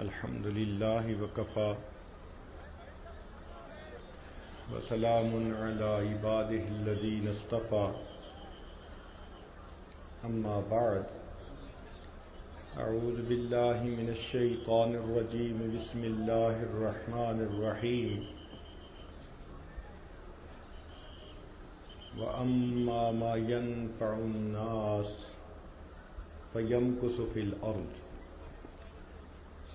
الحمد لله وكفى. وسلام على عباده الذين اصطفى. أما بعد، أعوذ بالله من الشيطان الرجيم. بسم الله الرحمن الرحيم. وأما ما ينفع الناس فيمكث في الأرض.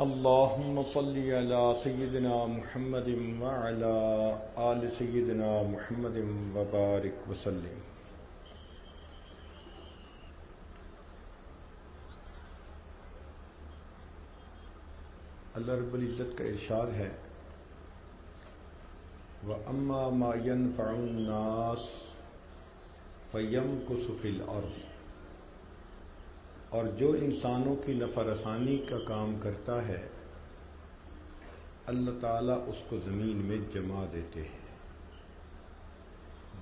اللهم صل على سيدنا محمد وعلى آل سيدنا محمد وبارك وسلم. اللہ رب العزت کا ارشاد ہے وہ اما ماین فناس فیم کو سفل اور اور جو انسانوں کی نفرسانی کا کام کرتا ہے، اللہ تعالیٰ اس کو زمین میں جما دیتے ہیں۔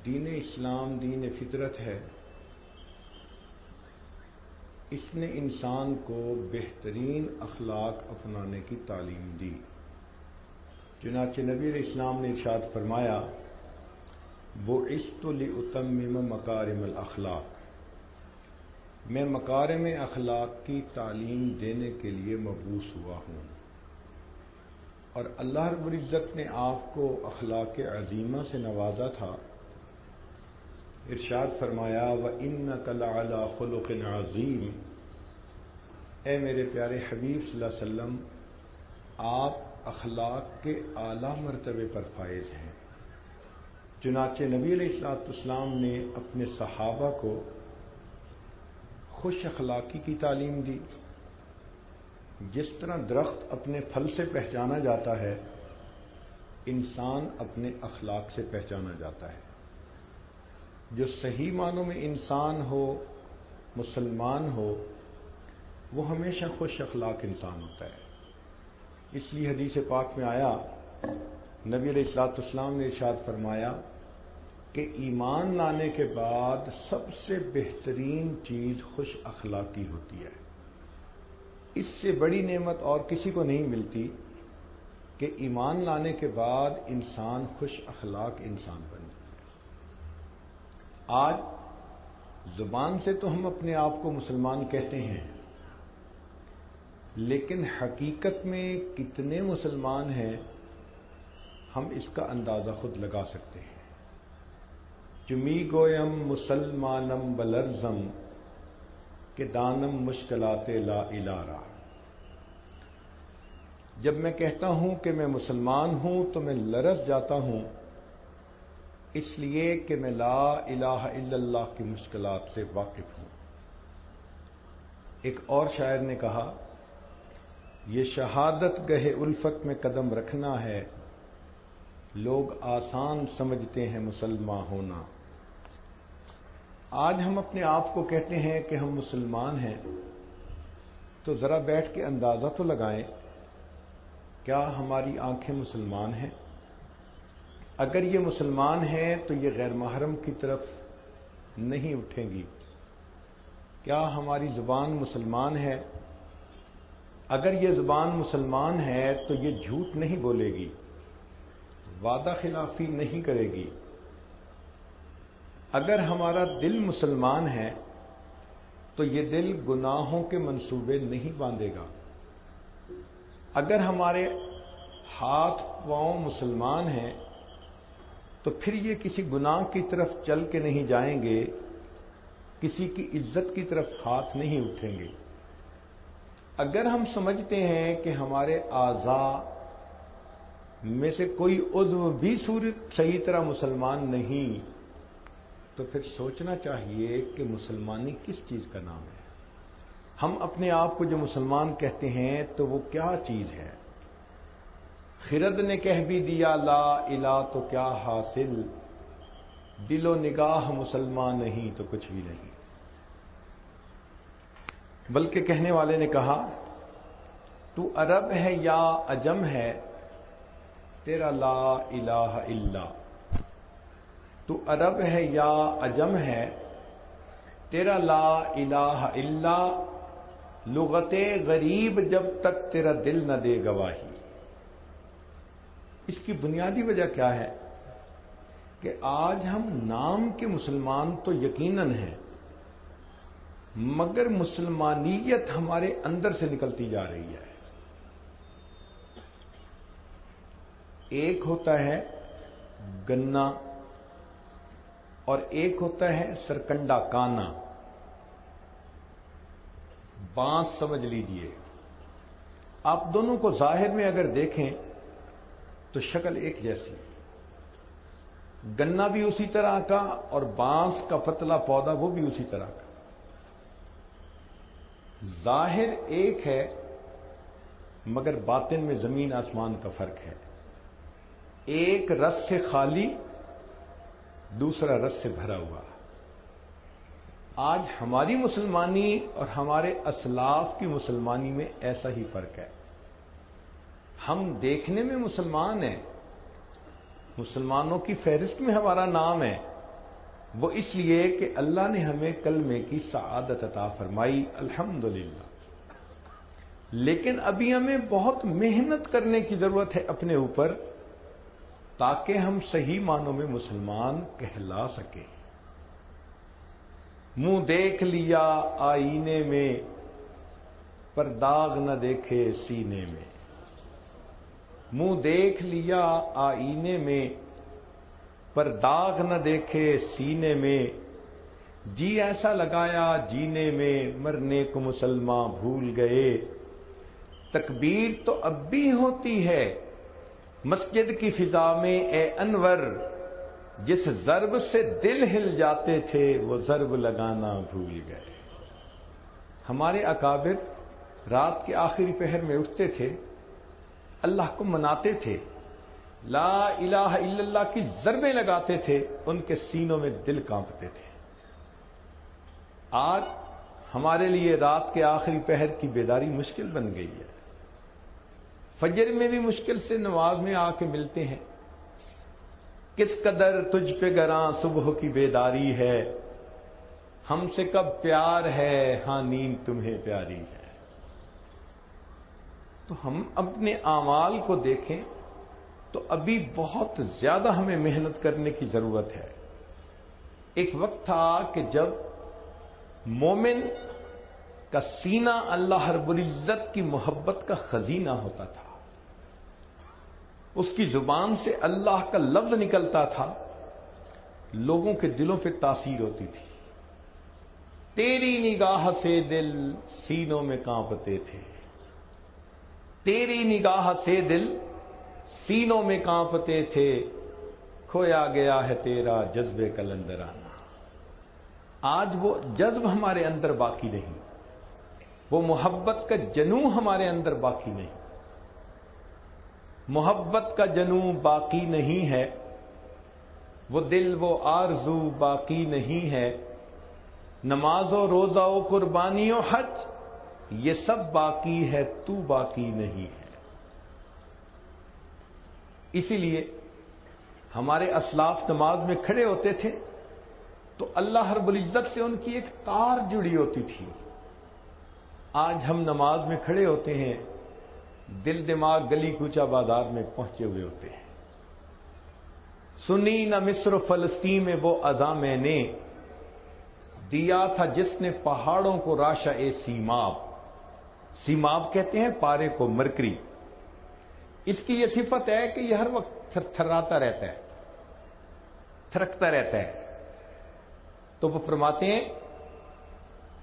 دین اسلام دین فطرت ہے۔ اس نے انسان کو بہترین اخلاق اپنانے کی تعلیم دی۔ چنانچہ نبی علیہ السلام نے ارشاد فرمایا وہ عشت التم مکارم الاخلاق میں مکارم اخلاق کی تعلیم دینے کے لیے مبوس ہوا ہوں۔ اور اللہ رب العزت نے آپ کو اخلاق عظیمہ سے نوازا تھا۔ ارشاد فرمایا و ان کلا خلق عظیم اے میرے پیارے حبیب صلی اللہ علیہ وسلم، آپ اخلاق کے اعلی مرتبے پر فائز ہیں۔ چنانچہ نبی علیہ السلاط اسلام نے اپنے صحابہ کو خوش اخلاقی کی تعلیم دی۔ جس طرح درخت اپنے پھل سے پہچانا جاتا ہے، انسان اپنے اخلاق سے پہچانا جاتا ہے۔ جو صحیح معنوں میں انسان ہو، مسلمان ہو، وہ ہمیشہ خوش اخلاق انسان ہوتا ہے۔ اس لیے حدیث پاک میں آیا، نبی علیہ السلاط اسلام نے ارشاد فرمایا کہ ایمان لانے کے بعد سب سے بہترین چیز خوش اخلاقی ہوتی ہے۔ اس سے بڑی نعمت اور کسی کو نہیں ملتی کہ ایمان لانے کے بعد انسان خوش اخلاق انسان بنے۔ آج زبان سے تو ہم اپنے آپ کو مسلمان کہتے ہیں، لیکن حقیقت میں کتنے مسلمان ہیں، ہم اس کا اندازہ خود لگا سکتے ہیں۔ چمی گویم مسلمانم بلرزم کہ دانم مشکلات لا الارا۔ جب میں کہتا ہوں کہ میں مسلمان ہوں تو میں لرز جاتا ہوں، اس لیے کہ میں لا الہ الا اللہ کی مشکلات سے واقف ہوں۔ ایک اور شاعر نے کہا، یہ شہادت گہے الفت میں قدم رکھنا ہے، لوگ آسان سمجھتے ہیں مسلمان ہونا۔ آج ہم اپنے آپ کو کہتے ہیں کہ ہم مسلمان ہیں۔ تو ذرا بیٹھ کے اندازہ تو لگائیں، کیا ہماری آنکھیں مسلمان ہیں؟ اگر یہ مسلمان ہیں تو یہ غیر محرم کی طرف نہیں اٹھیں گی۔ کیا ہماری زبان مسلمان ہے؟ اگر یہ زبان مسلمان ہے تو یہ جھوٹ نہیں بولے گی، وعدہ خلافی نہیں کرے گی۔ اگر ہمارا دل مسلمان ہے، تو یہ دل گناہوں کے منصوبے نہیں باندھے گا۔ اگر ہمارے ہاتھ پاؤں مسلمان ہیں، تو پھر یہ کسی گناہ کی طرف چل کے نہیں جائیں گے، کسی کی عزت کی طرف ہاتھ نہیں اٹھیں گے۔ اگر ہم سمجھتے ہیں کہ ہمارے اعضا میں سے کوئی عضو بھی صورت صحیح طرح مسلمان نہیں تو پھر سوچنا چاہیے کہ مسلمانی کس چیز کا نام ہے۔ ہم اپنے آپ کو جو مسلمان کہتے ہیں تو وہ کیا چیز ہے؟ خرد نے کہہ بھی دیا، لا الہ تو کیا حاصل؟ دل و نگاہ مسلمان نہیں تو کچھ بھی نہیں۔ بلکہ کہنے والے نے کہا، تو عرب ہے یا اجم ہے، تیرا لا الہ الا۔ تو عرب ہے یا اجم ہے، تیرا لا الہ الا لغت غریب جب تک تیرا دل نہ دے گواہی۔ اس کی بنیادی وجہ کیا ہے؟ کہ آج ہم نام کے مسلمان تو یقیناً ہیں، مگر مسلمانیت ہمارے اندر سے نکلتی جا رہی ہے۔ ایک ہوتا ہے گنا۔ اور ایک ہوتا ہے سرکنڈا کانا۔ بانس سمجھ لیجیے۔ آپ دونوں کو ظاہر میں اگر دیکھیں تو شکل ایک جیسی۔ گنا بھی اسی طرح کا اور بانس کا پتلا پودا وہ بھی اسی طرح کا۔ ظاہر ایک ہے مگر باطن میں زمین آسمان کا فرق ہے۔ ایک رس سے خالی دوسرا رس سے بھرا ہوا۔ آج ہماری مسلمانی اور ہمارے اسلاف کی مسلمانی میں ایسا ہی فرق ہے۔ ہم دیکھنے میں مسلمان ہیں۔ مسلمانوں کی فہرست میں ہمارا نام ہے۔ وہ اس لیے کہ اللہ نے ہمیں کلمے کی سعادت عطا فرمائی الحمد لیکن ابھی ہمیں بہت محنت کرنے کی ضرورت ہے اپنے اوپر۔ تاکہ ہم صحیح معنوں میں مسلمان کہلا سکیں۔ منہ دیکھ لیا آئینے میں، پر داغ نہ دیکھے سینے میں۔ منہ دیکھ لیا آئینے میں، پر داغ نہ دیکھے سینے میں۔ جی ایسا لگایا جینے میں، مرنے کو مسلمان بھول گئے۔ تکبیر تو اب بھی ہوتی ہے۔ مسجد کی فضا میں اے انور، جس ضرب سے دل ہل جاتے تھے، وہ ضرب لگانا بھول گئے۔ ہمارے اکابر رات کے آخری پہر میں اٹھتے تھے، اللہ کو مناتے تھے، لا الہ الا اللہ کی ضربیں لگاتے تھے، ان کے سینوں میں دل کانپتے تھے۔ آج ہمارے لیے رات کے آخری پہر کی بیداری مشکل بن گئی ہے۔ فجر میں بھی مشکل سے نواز میں آ کے ملتے ہیں۔ کس قدر تجھ پہ گراں صبح کی بیداری ہے۔ ہم سے کب پیار ہے ہاں نیند تمہیں پیاری ہے۔ تو ہم اپنے اعمال کو دیکھیں تو ابھی بہت زیادہ ہمیں محنت کرنے کی ضرورت ہے۔ ایک وقت تھا کہ جب مومن کا سینہ اللہ رب العزت کی محبت کا خزینہ ہوتا تھا۔ اس کی زبان سے اللہ کا لفظ نکلتا تھا، لوگوں کے دلوں پہ تاثیر ہوتی تھی۔ تیری نگاہ سے دل سینوں میں کانپتے تھے۔ تیری نگاہ سے دل سینوں میں کانپتے تھے۔ کھویا گیا ہے تیرا جذبے کلندر آنا آج وہ جذب ہمارے اندر باقی نہیں۔ وہ محبت کا جنو ہمارے اندر باقی نہیں۔ محبت کا جنو باقی نہیں ہے، وہ دل وہ آرزو باقی نہیں ہے۔ نماز و روزہ و قربانی و حج، یہ سب باقی ہے، تو باقی نہیں ہے۔ اسی لیے ہمارے اسلاف نماز میں کھڑے ہوتے تھے تو اللہ رب العزت سے ان کی ایک تار جڑی ہوتی تھی۔ آج ہم نماز میں کھڑے ہوتے ہیں دل دماغ گلی کوچا بازار میں پہنچے ہوئے ہوتے ہیں۔ سنی نہ مصر و فلسطین میں وہ ازا میں نے دیا تھا جس نے پہاڑوں کو راشا اے سیماب۔ سیماب کہتے ہیں پارے کو مرکری۔ اس کی یہ صفت ہے کہ یہ ہر وقت تھر تھراتا رہتا ہے۔ تھرکتا رہتا ہے۔ تو وہ فرماتے ہیں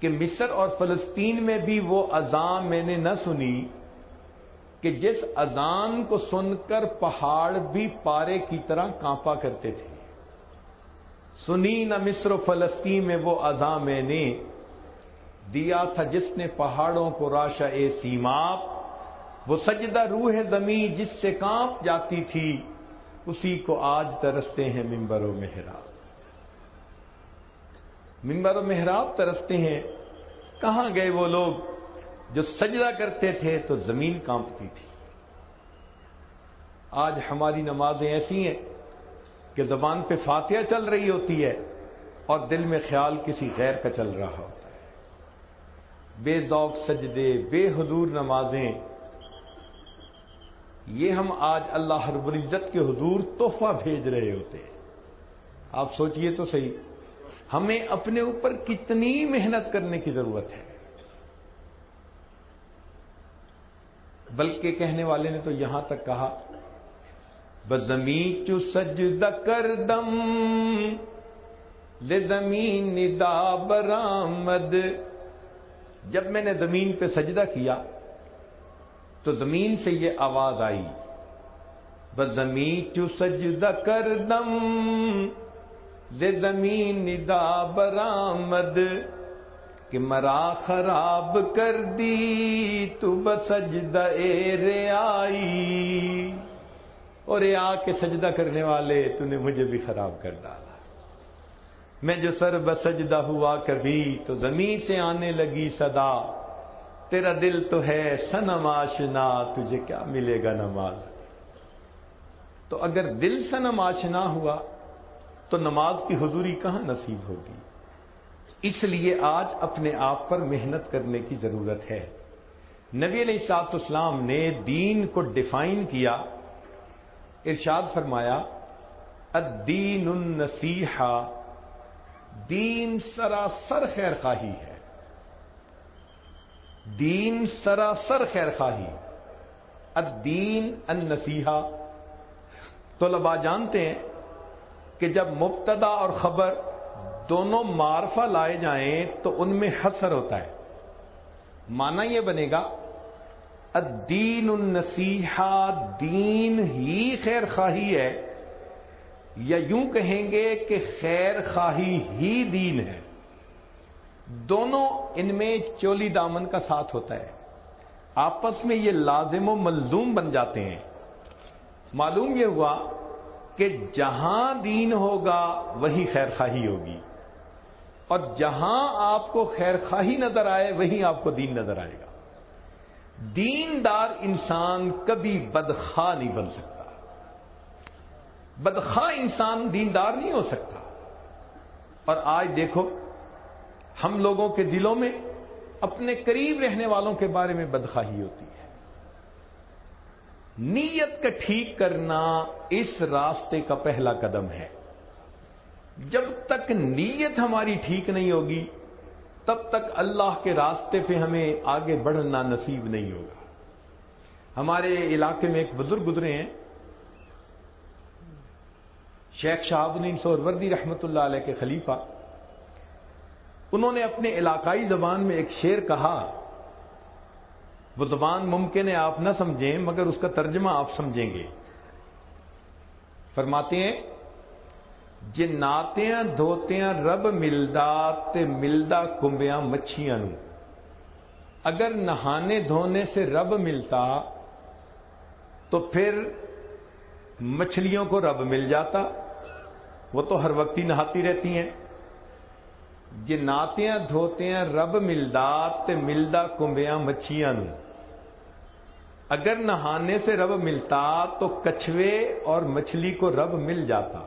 کہ مصر اور فلسطین میں بھی وہ ازام میں نے نہ سنی۔ کہ جس اذان کو سن کر پہاڑ بھی پارے کی طرح کانپا کرتے تھے۔ سنی نہ مصر و فلسطین میں وہ ازاں میں نے دیا تھا جس نے پہاڑوں کو راشا اے سیماپ وہ سجدہ روح زمین جس سے کانپ جاتی تھی، اسی کو آج ترستے ہیں ممبر و محراب۔ ممبر و محراب ترستے ہیں۔ کہاں گئے وہ لوگ؟ جو سجدہ کرتے تھے تو زمین کانپتی تھی۔ آج ہماری نمازیں ایسی ہیں کہ زبان پہ فاتحہ چل رہی ہوتی ہے اور دل میں خیال کسی غیر کا چل رہا ہوتا ہے۔ بے ذوق سجدے، بے حضور نمازیں، یہ ہم آج اللہ رب العزت کے حضور تحفہ بھیج رہے ہوتے ہیں۔ آپ سوچئے تو صحیح، ہمیں اپنے اوپر کتنی محنت کرنے کی ضرورت ہے۔ بلکہ کہنے والے نے تو یہاں تک کہا بزمی چو سجدہ کر دم، لے زمین ندا برآمد. جب میں نے زمین پہ سجدہ کیا تو زمین سے یہ آواز آئی بزمی چو سجدہ کر دم، لے زمین ندا برآمد. کہ مرا خراب کر دی، تو بسجدہ اے آئی۔ اور اے آ کے سجدہ کرنے والے، تو نے مجھے بھی خراب کر ڈالا۔ میں جو سر بسجدہ ہوا کبھی، تو زمین سے آنے لگی صدا۔ تیرا دل تو ہے سنم آشنا، تجھے کیا ملے گا نماز؟ تو اگر دل سنم آشنا ہوا، تو نماز کی حضوری کہاں نصیب ہوگی؟ اس لیے آج اپنے آپ پر محنت کرنے کی ضرورت ہے۔ نبی علیہ سات اسلام نے دین کو ڈیفائن کیا۔ ارشاد فرمایا الدین النصیحہ دین سراسر خیر خواہی ہے۔ دین سراسر خیر خواہی الدین النصیحہ طلبا جانتے ہیں کہ جب مبتدا اور خبر دونوں معرفہ لائے جائیں تو ان میں حسر ہوتا ہے۔ مانا یہ بنے گا، الدین النصیحہ دین ہی خیر خواہی ہے، یا یوں کہیں گے کہ خیر خواہی ہی دین ہے۔ دونوں ان میں چولی دامن کا ساتھ ہوتا ہے۔ آپس میں یہ لازم و ملزوم بن جاتے ہیں۔ معلوم یہ ہوا کہ جہاں دین ہوگا، وہی خیر خواہی ہوگی۔ اور جہاں آپ کو خیر خواہی نظر آئے، وہیں آپ کو دین نظر آئے گا۔ دیندار انسان کبھی بدخواہ نہیں بن سکتا۔ بدخواہ انسان دیندار نہیں ہو سکتا۔ اور آج دیکھو، ہم لوگوں کے دلوں میں اپنے قریب رہنے والوں کے بارے میں بدخواہی ہوتی ہے۔ نیت کا ٹھیک کرنا اس راستے کا پہلا قدم ہے۔ جب تک نیت ہماری ٹھیک نہیں ہوگی، تب تک اللہ کے راستے پہ ہمیں آگے بڑھنا نصیب نہیں ہوگا۔ ہمارے علاقے میں ایک بزرگ گزرے ہیں۔ شیخ شہاب الدین سوروردی رحمت اللہ علیہ کے خلیفہ۔ انہوں نے اپنے علاقائی زبان میں ایک شعر کہا۔ وہ زبان ممکن ہے آپ نہ سمجھیں، مگر اس کا ترجمہ آپ سمجھیں گے۔ فرماتے ہیں جے دھوتیاں رب ملدا تے ملدا کمبیاں مچھیاں نو اگر نہانے دھونے سے رب ملتا تو پھر مچھلیوں کو رب مل جاتا وہ تو ہر وقت ہی نہاتی رہتی ہیں جے ناتیاں دھوتیاں رب ملدا تے ملدا کمبیاں مچھیاں نو اگر نہانے سے رب ملتا تو کچھوے اور مچھلی کو رب مل جاتا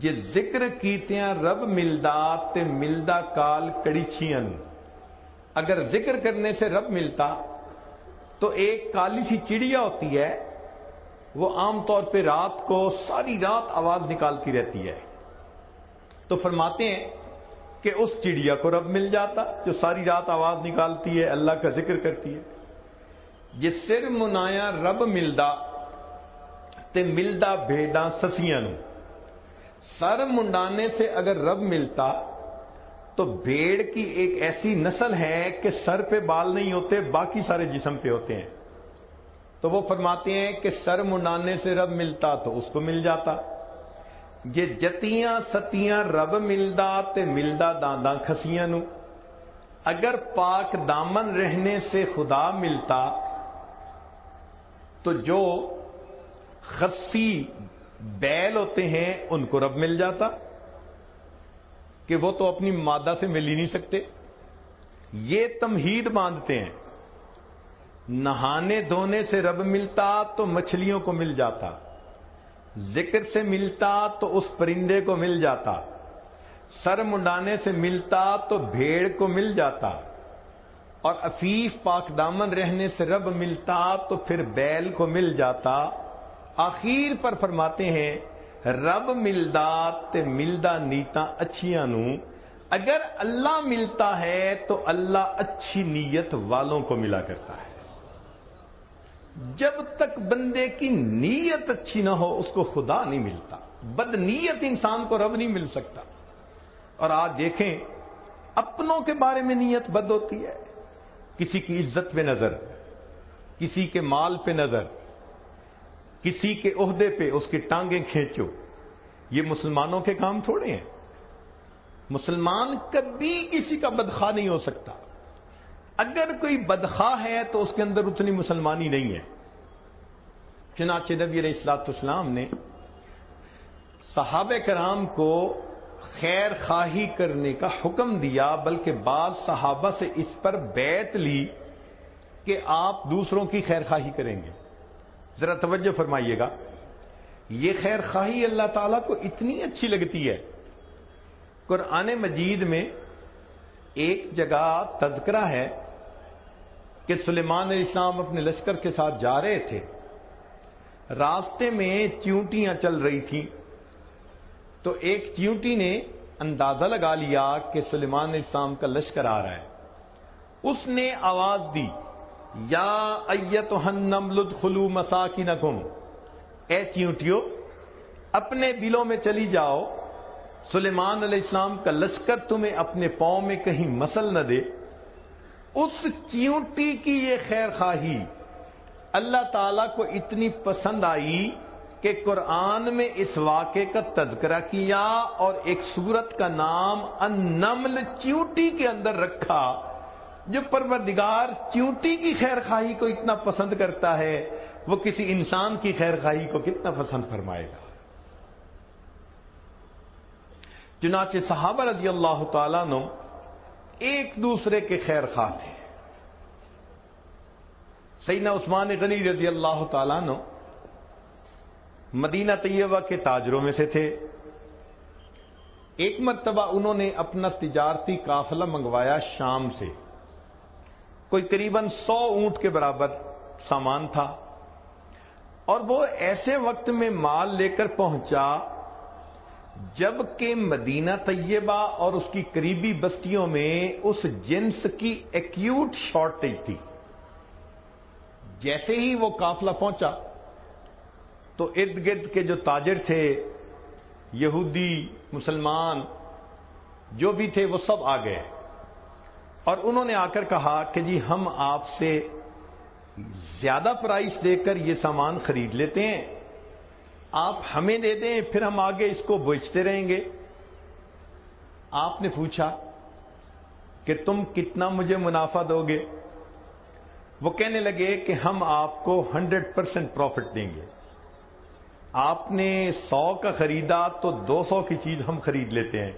جے ذکر کیتیاں رب ملدا تے ملدا کال کڑی اگر ذکر کرنے سے رب ملتا تو ایک کالی سی چڑیا ہوتی ہے، وہ عام طور پہ رات کو ساری رات آواز نکالتی رہتی ہے۔ تو فرماتے ہیں کہ اس چڑیا کو رب مل جاتا جو ساری رات آواز نکالتی ہے، اللہ کا ذکر کرتی ہے۔ جس سر منایا رب ملدا تے ملدا بھیڈا سسیاں نو سر منڈانے سے اگر رب ملتا تو بھیڑ کی ایک ایسی نسل ہے کہ سر پہ بال نہیں ہوتے، باقی سارے جسم پہ ہوتے ہیں۔ تو وہ فرماتے ہیں کہ سر منڈانے سے رب ملتا تو اس کو مل جاتا۔ یہ جتیاں ستیاں رب ملدا تے ملدا دانداں کھسیاں نو۔ اگر پاک دامن رہنے سے خدا ملتا تو جو خسی بیل ہوتے ہیں، ان کو رب مل جاتا، کہ وہ تو اپنی مادہ سے مل ہی نہیں سکتے۔ یہ تمہید باندھتے ہیں۔ نہانے دھونے سے رب ملتا تو مچھلیوں کو مل جاتا۔ ذکر سے ملتا تو اس پرندے کو مل جاتا۔ سر منڈانے سے ملتا تو بھیڑ کو مل جاتا۔ اور افیف پاک دامن رہنے سے رب ملتا تو پھر بیل کو مل جاتا۔ آخر پر فرماتے ہیں، رب ملدا تے ملدا نیتا اچھیاں نو، اگر اللہ ملتا ہے تو اللہ اچھی نیت والوں کو ملا کرتا ہے۔ جب تک بندے کی نیت اچھی نہ ہو، اس کو خدا نہیں ملتا۔ بد نیت انسان کو رب نہیں مل سکتا۔ اور آج دیکھیں، اپنوں کے بارے میں نیت بد ہوتی ہے۔ کسی کی عزت پہ نظر، کسی کے مال پہ نظر کسی کے عہدے پہ اس کی ٹانگیں کھینچو۔ یہ مسلمانوں کے کام تھوڑے ہیں۔ مسلمان کبھی کسی کا بدخواہ نہیں ہو سکتا۔ اگر کوئی بدخواہ ہے تو اس کے اندر اتنی مسلمانی نہیں ہے۔ چنانچہ نبی علیہ السلاط اسلام نے صحابہ کرام کو خیر خواہی کرنے کا حکم دیا، بلکہ بعض صحابہ سے اس پر بیت لی کہ آپ دوسروں کی خیر خواہی کریں گے۔ ذرا توجہ فرمائیے گا۔ یہ خیر خواہی اللہ تعالیٰ کو اتنی اچھی لگتی ہے۔ قرآن مجید میں ایک جگہ تذکرہ ہے کہ سلیمان علیہ السلام اپنے لشکر کے ساتھ جا رہے تھے۔ راستے میں چیونٹیاں چل رہی تھیں۔ تو ایک چیونٹی نے اندازہ لگا لیا کہ سلیمان علیہ السلام کا لشکر آ رہا ہے۔ اس نے آواز دی۔ یا ایت ہنم لد خلو مسا کی نگم اے چیونٹیو، اپنے بلوں میں چلی جاؤ۔ سلیمان علیہ السلام کا لشکر تمہیں اپنے پاؤں میں کہیں مسل نہ دے۔ اس چیونٹی کی یہ خیر خواہی، اللہ تعالی کو اتنی پسند آئی کہ قرآن میں اس واقعے کا تذکرہ کیا اور ایک سورت کا نام انمل چیوٹی کے اندر رکھا۔ جو پروردگار چیوٹی کی خیر خواہی کو اتنا پسند کرتا ہے، وہ کسی انسان کی خیر خواہی کو کتنا پسند فرمائے گا؟ چنانچہ صحابہ رضی اللہ تعالیٰ نو ایک دوسرے کے خیر خواہ تھے۔ سیدنا عثمان غنی رضی اللہ تعالیٰ نو مدینہ طیبہ کے تاجروں میں سے تھے۔ ایک مرتبہ انہوں نے اپنا تجارتی قافلہ منگوایا شام سے۔ کوئی قریب سو اونٹ کے برابر سامان تھا اور وہ ایسے وقت میں مال لے کر پہنچا جبکہ مدینہ طیبہ اور اس کی قریبی بستیوں میں اس جنس کی ایکوٹ شارٹیج تھی۔ جیسے ہی وہ قافلہ پہنچا تو ارد گرد کے جو تاجر تھے، یہودی، مسلمان، جو بھی تھے، وہ سب آ گئے۔ اور انہوں نے آ کر کہا کہ جی ہم آپ سے زیادہ پرائس دے کر یہ سامان خرید لیتے ہیں۔ آپ ہمیں دے دیں، پھر ہم آگے اس کو بیچتے رہیں گے۔ آپ نے پوچھا کہ تم کتنا مجھے منافع دو گے؟ وہ کہنے لگے کہ ہم آپ کو ہنڈریڈ پرسینٹ پروفٹ دیں گے۔ آپ نے سو کا خریدا تو دو سو کی چیز ہم خرید لیتے ہیں۔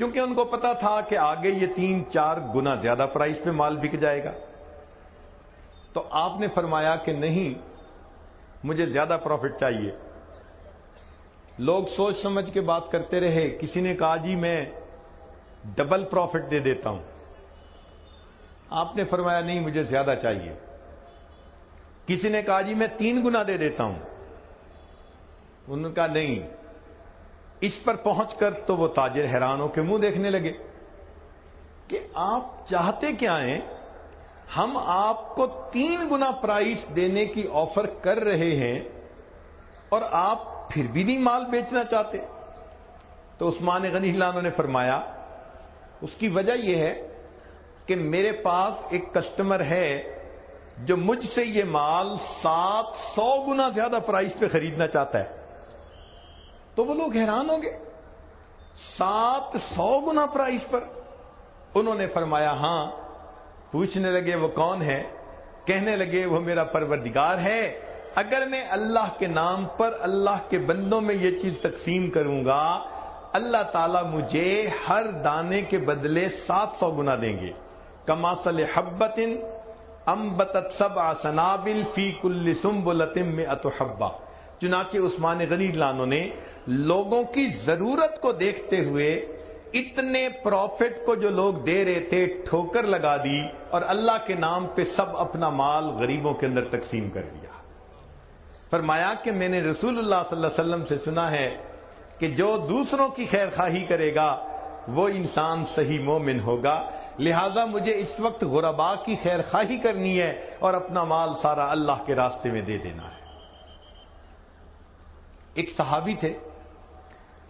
کیونکہ ان کو پتا تھا کہ آگے یہ تین چار گنا زیادہ پرائز پہ مال بک جائے گا۔ تو آپ نے فرمایا کہ نہیں، مجھے زیادہ پروفٹ چاہیے۔ لوگ سوچ سمجھ کے بات کرتے رہے، کسی نے کہا جی میں ڈبل پروفٹ دے دیتا ہوں۔ آپ نے فرمایا نہیں، مجھے زیادہ چاہیے۔ کسی نے کہا جی میں تین گنا دے دیتا ہوں۔ ان کا نہیں اس پر پہنچ کر تو وہ تاجر حیرانوں کے منہ دیکھنے لگے کہ آپ چاہتے کیا ہیں؟ ہم آپ کو تین گنا پرائس دینے کی آفر کر رہے ہیں اور آپ پھر بھی نہیں مال بیچنا چاہتے۔ تو عثمان غنی لانوں نے فرمایا، اس کی وجہ یہ ہے کہ میرے پاس ایک کسٹمر ہے جو مجھ سے یہ مال سات سو گنا زیادہ پرائز پہ خریدنا چاہتا ہے۔ تو وہ لوگ حیران ہوں گے۔ سات سو گنا پرائز پر انہوں نے فرمایا ہاں پوچھنے لگے، وہ کون ہے؟ کہنے لگے، وہ میرا پروردگار ہے۔ اگر میں اللہ کے نام پر اللہ کے بندوں میں یہ چیز تقسیم کروں گا، اللہ تعالیٰ مجھے ہر دانے کے بدلے سات سو گنا دیں گے۔ کماسل حبت امبت سب آسنابل فی کل سمبلتم میں اتحبا چنانچہ عثمان غنی لانوں نے لوگوں کی ضرورت کو دیکھتے ہوئے اتنے پروفٹ کو جو لوگ دے رہے تھے، ٹھوکر لگا دی اور اللہ کے نام پہ سب اپنا مال غریبوں کے اندر تقسیم کر دیا۔ فرمایا کہ میں نے رسول اللہ صلی اللہ علیہ وسلم سے سنا ہے کہ جو دوسروں کی خیر خواہی کرے گا، وہ انسان صحیح مومن ہوگا۔ لہذا مجھے اس وقت غربا کی خیر خواہی کرنی ہے اور اپنا مال سارا اللہ کے راستے میں دے دینا ہے۔ ایک صحابی تھے۔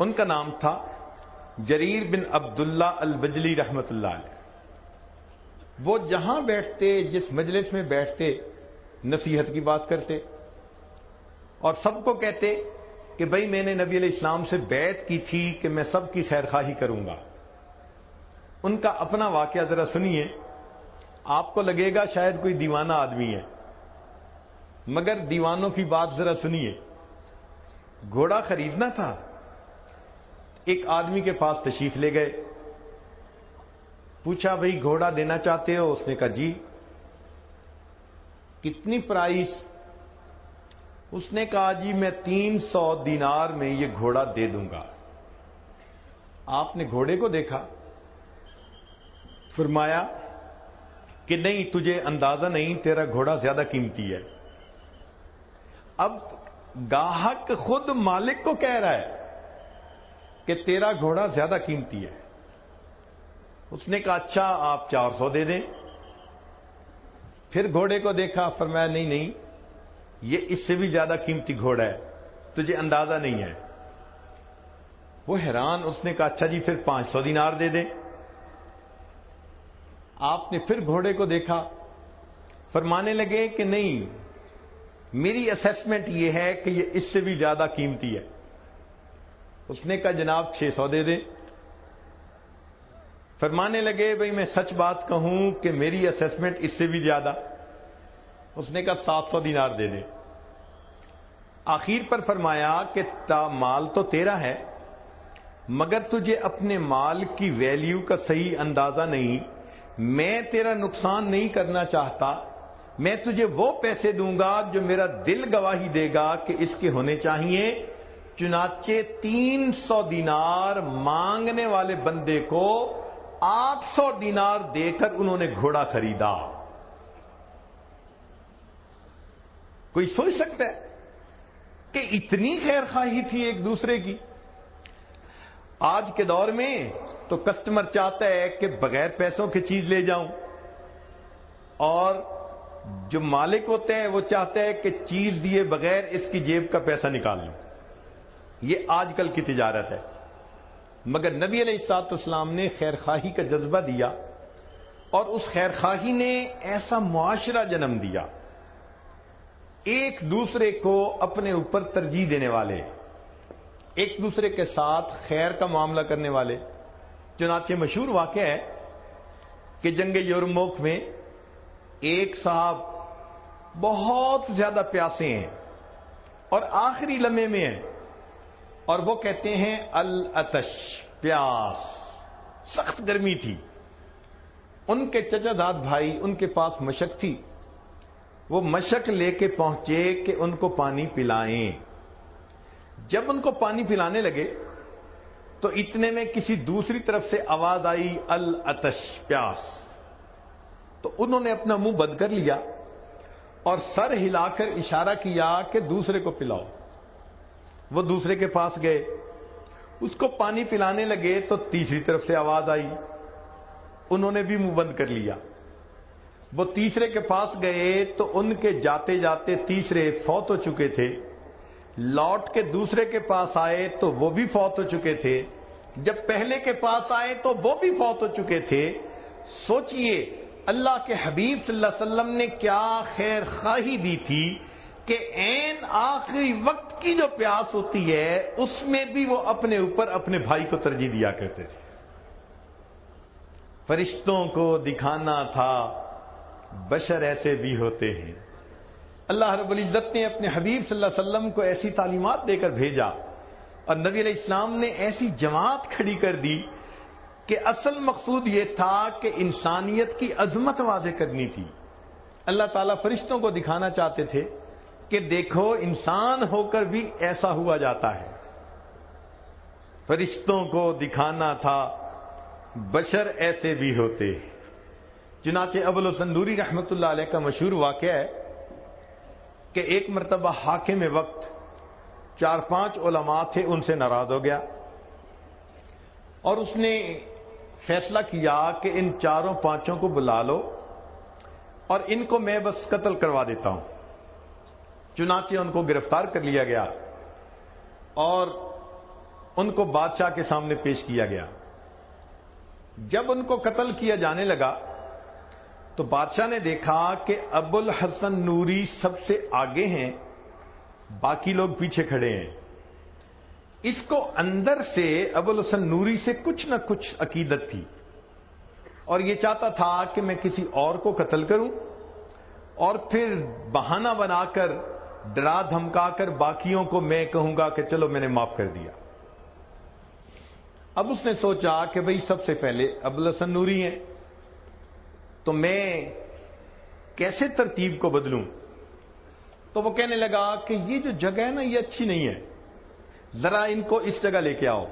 ان کا نام تھا جریر بن عبداللہ البجلی رحمت اللہ علیہ۔ وہ جہاں بیٹھتے، جس مجلس میں بیٹھتے، نصیحت کی بات کرتے اور سب کو کہتے کہ بھائی میں نے نبی علیہ السلام سے بیعت کی تھی کہ میں سب کی خیر خواہی کروں گا۔ ان کا اپنا واقعہ ذرا سنیے۔ آپ کو لگے گا شاید کوئی دیوانہ آدمی ہے۔ مگر دیوانوں کی بات ذرا سنیے۔ گھوڑا خریدنا تھا۔ ایک آدمی کے پاس تشریف لے گئے۔ پوچھا، بھائی، گھوڑا دینا چاہتے ہو؟ اس نے کہا جی۔ کتنی پرائس اس نے کہا جی میں تین سو دینار میں یہ گھوڑا دے دوں گا۔ آپ نے گھوڑے کو دیکھا؟ فرمایا کہ نہیں، تجھے اندازہ نہیں، تیرا گھوڑا زیادہ قیمتی ہے۔ اب گاہک خود مالک کو کہہ رہا ہے۔ کہ تیرا گھوڑا زیادہ قیمتی ہے۔ اس نے کہا اچھا آپ چار سو دے دیں۔ پھر گھوڑے کو دیکھا، فرمایا، نہیں نہیں، یہ اس سے بھی زیادہ قیمتی گھوڑا ہے، تجھے اندازہ نہیں ہے۔ وہ حیران، اس نے کہا اچھا جی پھر پانچ سو دینار دے دیں۔ آپ نے پھر گھوڑے کو دیکھا۔ فرمانے لگے کہ نہیں، میری اسسمنٹ یہ ہے کہ یہ اس سے بھی زیادہ قیمتی ہے۔ اس نے کہا جناب چھ سو دے دیں۔ فرمانے لگے بھائی میں سچ بات کہوں کہ میری اسسمنٹ اس سے بھی زیادہ۔ اس نے کہا سات سو دینار دے دیں۔ آخر پر فرمایا کہ تا مال تو تیرا ہے، مگر تجھے اپنے مال کی ویلیو کا صحیح اندازہ نہیں۔ میں تیرا نقصان نہیں کرنا چاہتا، میں تجھے وہ پیسے دوں گا جو میرا دل گواہی دے گا کہ اس کے ہونے چاہیے۔ چنانچہ تین سو دینار مانگنے والے بندے کو آٹھ سو دینار دے کر انہوں نے گھوڑا خریدا۔ کوئی سوچ سکتا ہے کہ اتنی خیر خواہی تھی ایک دوسرے کی؟ آج کے دور میں تو کسٹمر چاہتا ہے کہ بغیر پیسوں کی چیز لے جاؤں۔ اور جو مالک ہوتے ہیں وہ چاہتے ہیں کہ چیز دیے بغیر اس کی جیب کا پیسہ نکال لوں۔ یہ آج کل کی تجارت ہے۔ مگر نبی علیہ السلاط اسلام نے خیر خواہی کا جذبہ دیا اور اس خیر خواہی نے ایسا معاشرہ جنم دیا۔ ایک دوسرے کو اپنے اوپر ترجیح دینے والے، ایک دوسرے کے ساتھ خیر کا معاملہ کرنے والے۔ چنانچہ مشہور واقعہ ہے کہ جنگ یورموک میں ایک صاحب بہت زیادہ پیاسے ہیں اور آخری لمحے میں ہیں۔ اور وہ کہتے ہیں التش پیاس، سخت گرمی تھی۔ ان کے چچا داد بھائی، ان کے پاس مشک تھی۔ وہ مشک لے کے پہنچے کہ ان کو پانی پلائیں۔ جب ان کو پانی پلانے لگے، تو اتنے میں کسی دوسری طرف سے آواز آئی التش پیاس۔ تو انہوں نے اپنا منہ بند کر لیا اور سر ہلا کر اشارہ کیا کہ دوسرے کو پلاؤ۔ وہ دوسرے کے پاس گئے۔ اس کو پانی پلانے لگے تو تیسری طرف سے آواز آئی۔ انہوں نے بھی منہ بند کر لیا۔ وہ تیسرے کے پاس گئے تو ان کے جاتے جاتے تیسرے فوت ہو چکے تھے۔ لوٹ کے دوسرے کے پاس آئے تو وہ بھی فوت ہو چکے تھے۔ جب پہلے کے پاس آئے تو وہ بھی فوت ہو چکے تھے۔ سوچئے، اللہ کے حبیب صلی اللہ علیہ وسلم نے کیا خیر خواہی دی تھی۔ کہ این آخری وقت کی جو پیاس ہوتی ہے، اس میں بھی وہ اپنے اوپر اپنے بھائی کو ترجیح دیا کرتے تھے۔ فرشتوں کو دکھانا تھا، بشر ایسے بھی ہوتے ہیں۔ اللہ رب العزت نے اپنے حبیب صلی اللہ علیہ وسلم کو ایسی تعلیمات دے کر بھیجا۔ اور نبی علیہ السلام نے ایسی جماعت کھڑی کر دی کہ اصل مقصود یہ تھا کہ انسانیت کی عظمت واضح کرنی تھی۔ اللہ تعالیٰ فرشتوں کو دکھانا چاہتے تھے۔ کہ دیکھو انسان ہو کر بھی ایسا ہوا جاتا ہے۔ فرشتوں کو دکھانا تھا، بشر ایسے بھی ہوتے۔ چنانچہ ابل و سندوری رحمت اللہ علیہ کا مشہور واقعہ ہے کہ ایک مرتبہ حاکم وقت چار پانچ علماء تھے، ان سے ناراض ہو گیا۔ اور اس نے فیصلہ کیا کہ ان چاروں پانچوں کو بلا لو اور ان کو میں بس قتل کروا دیتا ہوں۔ چنانچہ ان کو گرفتار کر لیا گیا اور ان کو بادشاہ کے سامنے پیش کیا گیا۔ جب ان کو قتل کیا جانے لگا تو بادشاہ نے دیکھا کہ ابو الحسن نوری سب سے آگے ہیں، باقی لوگ پیچھے کھڑے ہیں۔ اس کو اندر سے ابو الحسن نوری سے کچھ نہ کچھ عقیدت تھی۔ اور یہ چاہتا تھا کہ میں کسی اور کو قتل کروں اور پھر بہانہ بنا کر ڈرا دھمکا کر باقیوں کو میں کہوں گا کہ چلو میں نے معاف کر دیا۔ اب اس نے سوچا کہ بھئی سب سے پہلے ابو الحسن نوری ہیں۔ تو میں کیسے ترتیب کو بدلوں؟ تو وہ کہنے لگا کہ یہ جو جگہ ہے نا یہ اچھی نہیں ہے۔ ذرا ان کو اس جگہ لے کے آؤ۔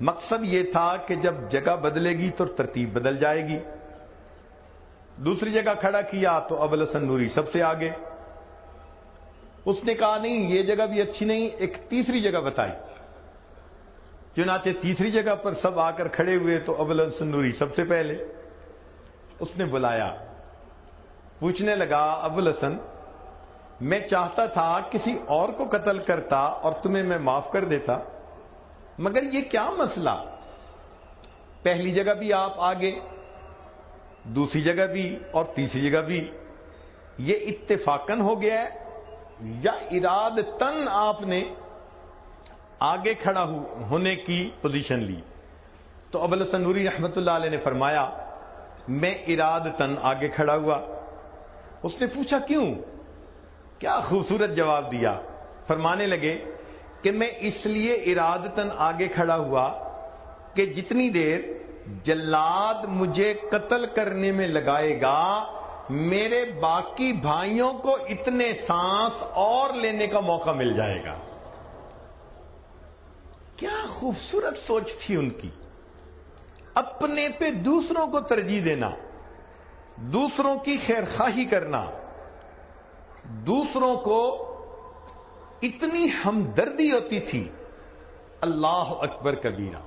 مقصد یہ تھا کہ جب جگہ بدلے گی تو ترتیب بدل جائے گی۔ دوسری جگہ کھڑا کیا تو ابل حسن نوری سب سے آگے۔ اس نے کہا، نہیں، یہ جگہ بھی اچھی نہیں، ایک تیسری جگہ بتائی. چنانچہ تیسری جگہ پر سب آ کر کھڑے ہوئے تو ابل حسن سب سے پہلے اس نے بلایا۔ پوچھنے لگا، ابو الحسن میں چاہتا تھا کسی اور کو قتل کرتا اور تمہیں میں معاف کر دیتا، مگر یہ کیا مسئلہ؟ پہلی جگہ بھی آپ آگے، دوسری جگہ بھی اور تیسری جگہ بھی، یہ اتفاقن ہو گیا ہے۔ یا اراد تن آپ نے آگے کھڑا ہونے کی پوزیشن لی۔ تو ابل سنوری رحمت اللہ علیہ نے فرمایا، میں اراد تن آگے کھڑا ہوا۔ اس نے پوچھا، کیوں؟ کیا خوبصورت جواب دیا۔ فرمانے لگے کہ میں اس لیے ارادتن آگے کھڑا ہوا کہ جتنی دیر جلاد مجھے قتل کرنے میں لگائے گا میرے باقی بھائیوں کو اتنے سانس اور لینے کا موقع مل جائے گا۔ کیا خوبصورت سوچ تھی ان کی۔ اپنے پہ دوسروں کو ترجیح دینا، دوسروں کی خیر خواہی کرنا، دوسروں کو اتنی ہمدردی ہوتی تھی۔ اللہ اکبر کبیرہ۔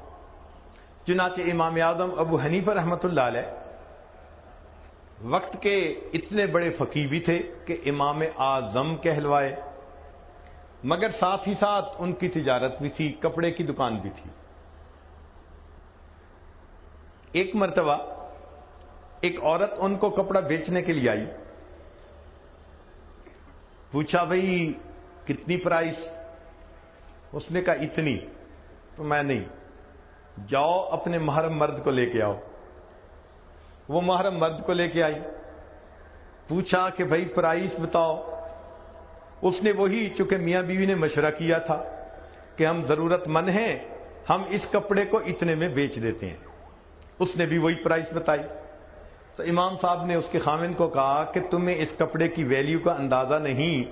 چنانچہ امام اعظم ابو حنیفہ رحمت اللہ علیہ وقت کے اتنے بڑے فقی بھی تھے کہ امام اعظم کہلوائے۔ مگر ساتھ ہی ساتھ ان کی تجارت بھی تھی، کپڑے کی دکان بھی تھی۔ ایک مرتبہ ایک عورت ان کو کپڑا بیچنے کے لیے آئی۔ پوچھا، بھائی، کتنی پرائس اس نے کہا، اتنی؟ تو میں، نہیں، جاؤ اپنے محرم مرد کو لے کے آؤ۔ وہ محرم مرد کو لے کے آئی۔ پوچھا کہ بھائی پرائس بتاؤ۔ اس نے وہی، چونکہ میاں بیوی نے مشورہ کیا تھا کہ ہم ضرورت مند ہیں، ہم اس کپڑے کو اتنے میں بیچ دیتے ہیں۔ اس نے بھی وہی پرائس بتائی۔ تو امام صاحب نے اس کے خامن کو کہا کہ تمہیں اس کپڑے کی ویلیو کا اندازہ نہیں،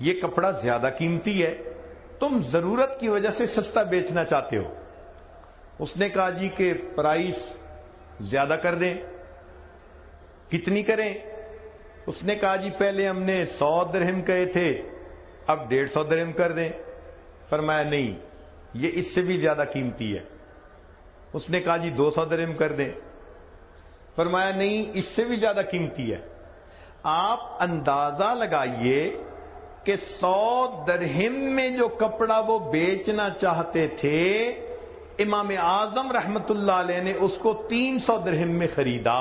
یہ کپڑا زیادہ قیمتی ہے۔ تم ضرورت کی وجہ سے سستا بیچنا چاہتے ہو۔ اس نے کہا جی کہ پرائس زیادہ کر دیں۔ کتنی کریں؟ اس نے کہا جی پہلے ہم نے سو درہم کہے تھے، اب ڈیڑھ سو درہم کر دیں۔ فرمایا نہیں، یہ اس سے بھی زیادہ قیمتی ہے۔ اس نے کہا جی دو سو درم کر دیں۔ فرمایا نہیں، اس سے بھی زیادہ قیمتی ہے۔ آپ اندازہ لگائیے کہ سو درہم میں جو کپڑا وہ بیچنا چاہتے تھے امام اعظم رحمت اللہ علیہ نے اس کو تین سو درہم میں خریدا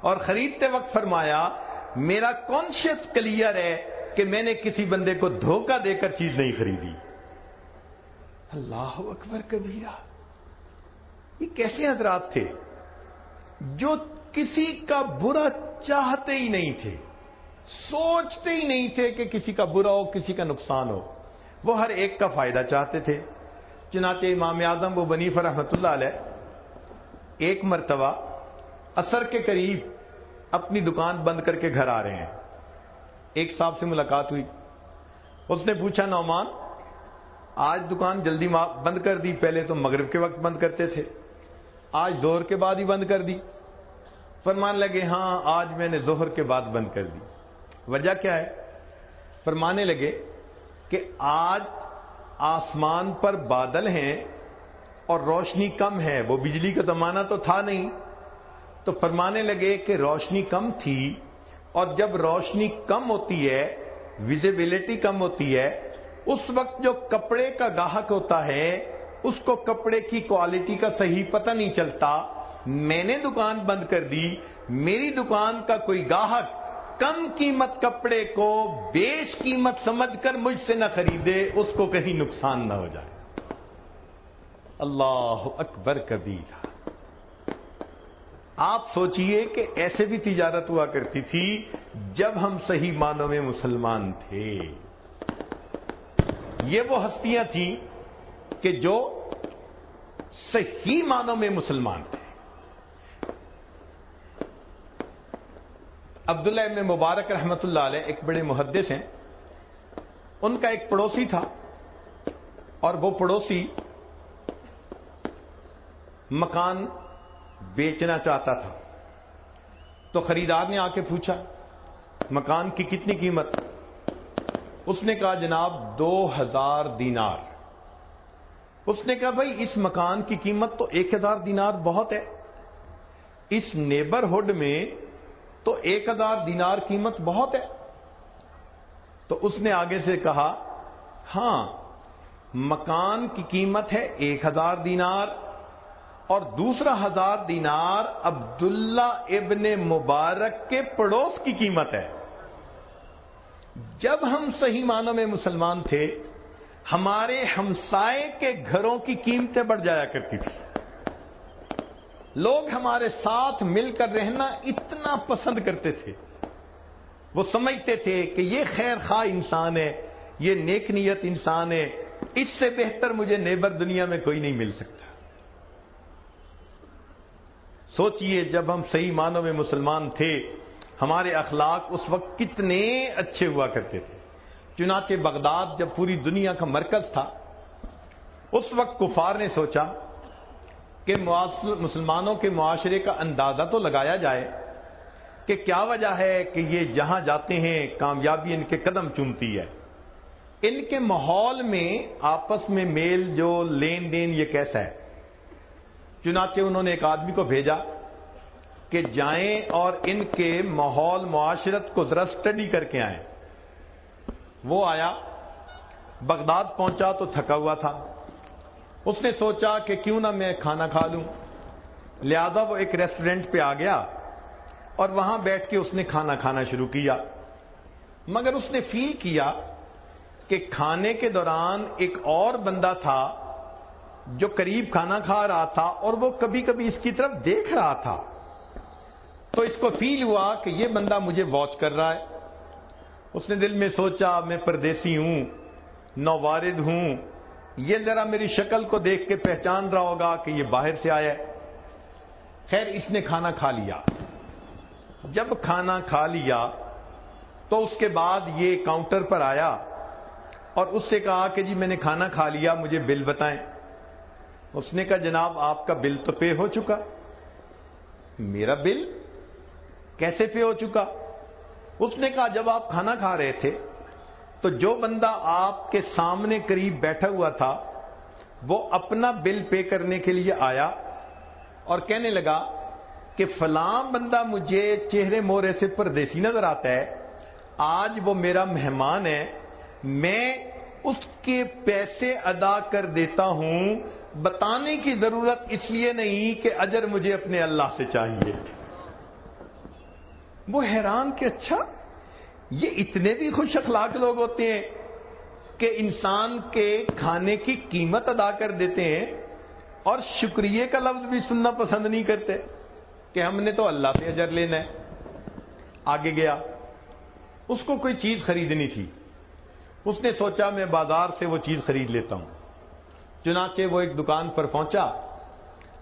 اور خریدتے وقت فرمایا، میرا کانشیس کلیئر ہے کہ میں نے کسی بندے کو دھوکہ دے کر چیز نہیں خریدی۔ اللہ اکبر کبیرہ، یہ کیسے حضرات تھے؟ جو کسی کا برا چاہتے ہی نہیں تھے، سوچتے ہی نہیں تھے کہ کسی کا برا ہو، کسی کا نقصان ہو، وہ ہر ایک کا فائدہ چاہتے تھے۔ چنانچہ امام اعظم و بنیف رحمت اللہ علیہ ایک مرتبہ اثر کے قریب اپنی دکان بند کر کے گھر آ رہے ہیں۔ ایک صاحب سے ملاقات ہوئی۔ اس نے پوچھا، نعمان، آج دکان جلدی بند کر دی، پہلے تو مغرب کے وقت بند کرتے تھے، آج زہر کے بعد ہی بند کر دی۔ فرمان لگے ہاں آج میں نے زہر کے بعد بند کر دی۔ وجہ کیا ہے؟ فرمانے لگے کہ آج آسمان پر بادل ہیں اور روشنی کم ہے، وہ بجلی کا زمانہ تو تھا نہیں۔ تو فرمانے لگے کہ روشنی کم تھی اور جب روشنی کم ہوتی ہے ویزیبلٹی کم ہوتی ہے، اس وقت جو کپڑے کا گاہک ہوتا ہے، اس کو کپڑے کی کوالٹی کا صحیح پتہ نہیں چلتا۔ میں نے دکان بند کر دی، میری دکان کا کوئی گاہک کم قیمت کپڑے کو بیش قیمت سمجھ کر مجھ سے نہ خریدے، اس کو کہیں نقصان نہ ہو جائے۔ اللہ اکبر کبیر۔ آپ سوچئے کہ ایسے بھی تجارت ہوا کرتی تھی جب ہم صحیح معنوں میں مسلمان تھے۔ یہ وہ ہستیاں تھیں کہ جو صحیح معنوں میں مسلمان تھے۔ عبداللہ ابن مبارک رحمت اللہ علیہ ایک بڑے محدث ہیں۔ ان کا ایک پڑوسی تھا اور وہ پڑوسی مکان بیچنا چاہتا تھا۔ تو خریدار نے آ کے پوچھا، مکان کی کتنی قیمت؟ اس نے کہا، جناب، دو ہزار دینار۔ اس نے کہا، بھائی، اس مکان کی قیمت تو ایک ہزار دینار بہت ہے۔ اس نیبرہڈ میں تو ایک ہزار دینار قیمت بہت ہے۔ تو اس نے آگے سے کہا ہاں مکان کی قیمت ہے ایک ہزار دینار اور دوسرا ہزار دینار عبداللہ ابن مبارک کے پڑوس کی قیمت ہے۔ جب ہم صحیح معنوں میں مسلمان تھے، ہمارے ہمسائے کے گھروں کی قیمتیں بڑھ جایا کرتی تھی لوگ ہمارے ساتھ مل کر رہنا اتنا پسند کرتے تھے۔ وہ سمجھتے تھے کہ یہ خیر خواہ انسان ہے، یہ نیک نیت انسان ہے، اس سے بہتر مجھے نیبر دنیا میں کوئی نہیں مل سکتا۔ سوچئے جب ہم صحیح معنوں میں مسلمان تھے، ہمارے اخلاق اس وقت کتنے اچھے ہوا کرتے تھے۔ چنانچہ بغداد جب پوری دنیا کا مرکز تھا، اس وقت کفار نے سوچا کہ مسلمانوں کے معاشرے کا اندازہ تو لگایا جائے کہ کیا وجہ ہے کہ یہ جہاں جاتے ہیں کامیابی ان کے قدم چومتی ہے۔ ان کے ماحول میں آپس میں میل جو لین دین یہ کیسا ہے؟ چنانچہ انہوں نے ایک آدمی کو بھیجا کہ جائیں اور ان کے ماحول، معاشرت کو ذرا اسٹڈی کر کے آئیں۔ وہ آیا، بغداد پہنچا تو تھکا ہوا تھا۔ اس نے سوچا کہ کیوں نہ میں کھانا کھا لوں۔ لہذا وہ ایک ریسٹورینٹ پہ آ گیا اور وہاں بیٹھ کے اس نے کھانا کھانا شروع کیا۔ مگر اس نے فیل کیا کہ کھانے کے دوران ایک اور بندہ تھا جو قریب کھانا کھا رہا تھا اور وہ کبھی کبھی اس کی طرف دیکھ رہا تھا۔ تو اس کو فیل ہوا کہ یہ بندہ مجھے واچ کر رہا ہے۔ اس نے دل میں سوچا، میں پردیسی ہوں نوارد ہوں یہ ذرا میری شکل کو دیکھ کے پہچان رہا ہوگا کہ یہ باہر سے آیا ہے۔ خیر، اس نے کھانا کھا لیا۔ جب کھانا کھا لیا تو اس کے بعد یہ کاؤنٹر پر آیا اور اس سے کہا کہ جی میں نے کھانا کھا لیا، مجھے بل بتائیں۔ اس نے کہا، جناب، آپ کا بل تو پے ہو چکا۔ میرا بل کیسے پے ہو چکا؟ اس نے کہا، جب آپ کھانا کھا رہے تھے تو جو بندہ آپ کے سامنے قریب بیٹھا ہوا تھا، وہ اپنا بل پے کرنے کے لیے آیا اور کہنے لگا کہ فلاں بندہ مجھے چہرے مورے سے پردیسی نظر آتا ہے، آج وہ میرا مہمان ہے، میں اس کے پیسے ادا کر دیتا ہوں، بتانے کی ضرورت اس لیے نہیں کہ اجر مجھے اپنے اللہ سے چاہیے۔ وہ حیران کہ اچھا یہ اتنے بھی خوش اخلاق لوگ ہوتے ہیں کہ انسان کے کھانے کی قیمت ادا کر دیتے ہیں اور شکریہ کا لفظ بھی سننا پسند نہیں کرتے کہ ہم نے تو اللہ سے اجر لینا ہے۔ آگے گیا۔ اس کو کوئی چیز خریدنی تھی۔ اس نے سوچا میں بازار سے وہ چیز خرید لیتا ہوں۔ چنانچہ وہ ایک دکان پر پہنچا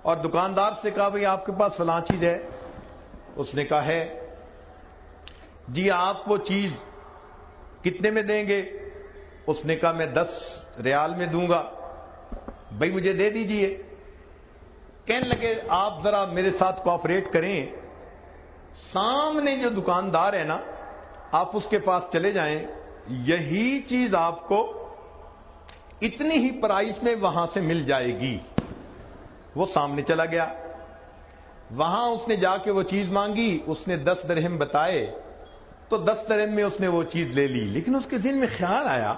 اور دکاندار سے کہا، بھائی، آپ کے پاس فلاں چیز ہے۔ اس نے کہا، ہے۔ جی آپ وہ چیز کتنے میں دیں گے؟ اس نے کہا میں دس ریال میں دوں گا۔ بھائی مجھے دے دیجیے۔ کہنے لگے آپ ذرا میرے ساتھ کوپریٹ کریں۔ سامنے جو دکاندار ہے نا، آپ اس کے پاس چلے جائیں۔ یہی چیز آپ کو اتنی ہی پرائز میں وہاں سے مل جائے گی۔ وہ سامنے چلا گیا۔ وہاں اس نے جا کے وہ چیز مانگی۔ اس نے دس درہم بتائے۔ تو دس درہم میں اس نے وہ چیز لے لی۔ لیکن اس کے ذہن میں خیال آیا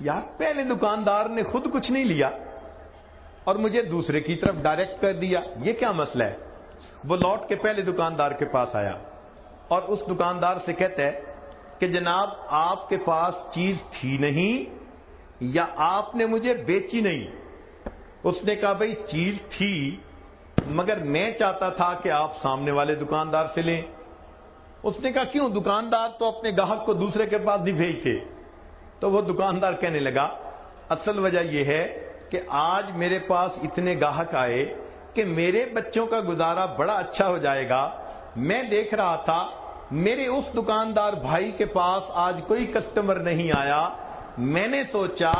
یار، پہلے دکاندار نے خود کچھ نہیں لیا اور مجھے دوسرے کی طرف ڈائریکٹ کر دیا۔ یہ کیا مسئلہ ہے؟ وہ لوٹ کے پہلے دکاندار کے پاس آیا اور اس دکاندار سے کہتا ہے کہ جناب، آپ کے پاس چیز تھی نہیں یا آپ نے مجھے بیچی نہیں۔ اس نے کہا، بھائی، چیز تھی، مگر میں چاہتا تھا کہ آپ سامنے والے دکاندار سے لیں۔ اس نے کہا، کیوں دکاندار تو اپنے گاہک کو دوسرے کے پاس نہیں بھیجتے؟ تو وہ دکاندار کہنے لگا، اصل وجہ یہ ہے کہ آج میرے پاس اتنے گاہک آئے کہ میرے بچوں کا گزارا بڑا اچھا ہو جائے گا۔ میں دیکھ رہا تھا، میرے اس دکاندار بھائی کے پاس آج کوئی کسٹمر نہیں آیا۔ میں نے سوچا،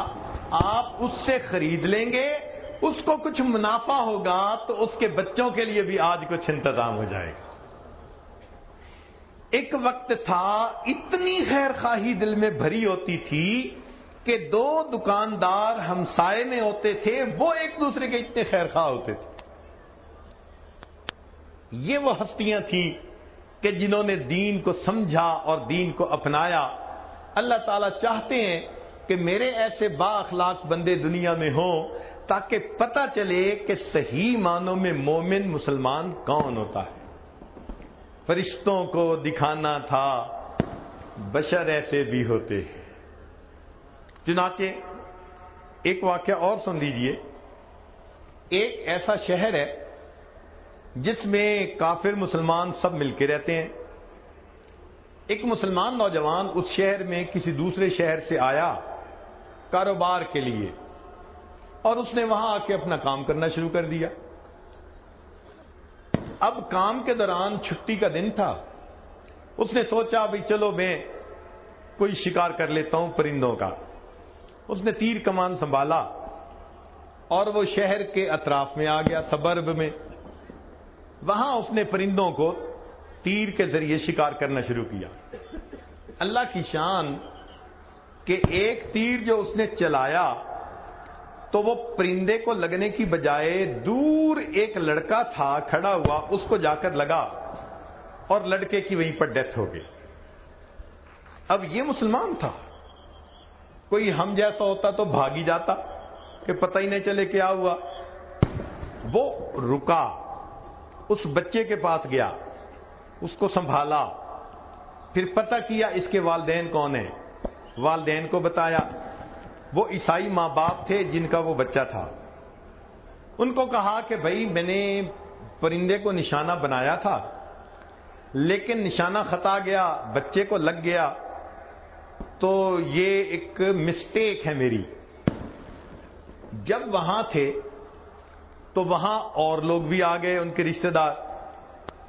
آپ اس سے خرید لیں گے، اس کو کچھ منافع ہوگا تو اس کے بچوں کے لیے بھی آج کچھ انتظام ہو جائے گا۔ ایک وقت تھا، اتنی خیر خواہی دل میں بھری ہوتی تھی کہ دو دکاندار ہمسائے میں ہوتے تھے، وہ ایک دوسرے کے اتنے خیر خواہ ہوتے تھے۔ یہ وہ ہستیاں تھیں کہ جنہوں نے دین کو سمجھا اور دین کو اپنایا۔ اللہ تعالیٰ چاہتے ہیں کہ میرے ایسے با اخلاق بندے دنیا میں ہوں تاکہ پتہ چلے کہ صحیح معنوں میں مومن مسلمان کون ہوتا ہے۔ فرشتوں کو دکھانا تھا، بشر ایسے بھی ہوتے ہیں۔ چنانچہ ایک واقعہ اور سن لیجیے۔ ایک ایسا شہر ہے جس میں کافر مسلمان سب مل کے رہتے ہیں۔ ایک مسلمان نوجوان اس شہر میں کسی دوسرے شہر سے آیا کاروبار کے لیے اور اس نے وہاں آ کے اپنا کام کرنا شروع کر دیا۔ اب کام کے دوران چھٹی کا دن تھا۔ اس نے سوچا بھائی چلو میں کوئی شکار کر لیتا ہوں پرندوں کا۔ اس نے تیر کمان سنبھالا اور وہ شہر کے اطراف میں آ گیا سبرب میں۔ وہاں اس نے پرندوں کو تیر کے ذریعے شکار کرنا شروع کیا۔ اللہ کی شان کہ ایک تیر جو اس نے چلایا تو وہ پرندے کو لگنے کی بجائے دور ایک لڑکا تھا، کھڑا ہوا، اس کو جا کر لگا اور لڑکے کی وہیں پر ڈیتھ ہو گئی۔ اب یہ مسلمان تھا۔ کوئی ہم جیسا ہوتا تو بھاگی جاتا کہ پتہ ہی نہیں چلے کیا ہوا۔ وہ رکا، اس بچے کے پاس گیا، اس کو سنبھالا۔ پھر پتہ کیا اس کے والدین کون ہیں؟ والدین کو بتایا۔ وہ عیسائی ماں باپ تھے جن کا وہ بچہ تھا۔ ان کو کہا کہ بھائی میں نے پرندے کو نشانہ بنایا تھا، لیکن نشانہ خطا گیا، بچے کو لگ گیا۔ تو یہ ایک مسٹیک ہے میری۔ جب وہاں تھے، تو وہاں اور لوگ بھی آ گئے، ان کے رشتہ دار۔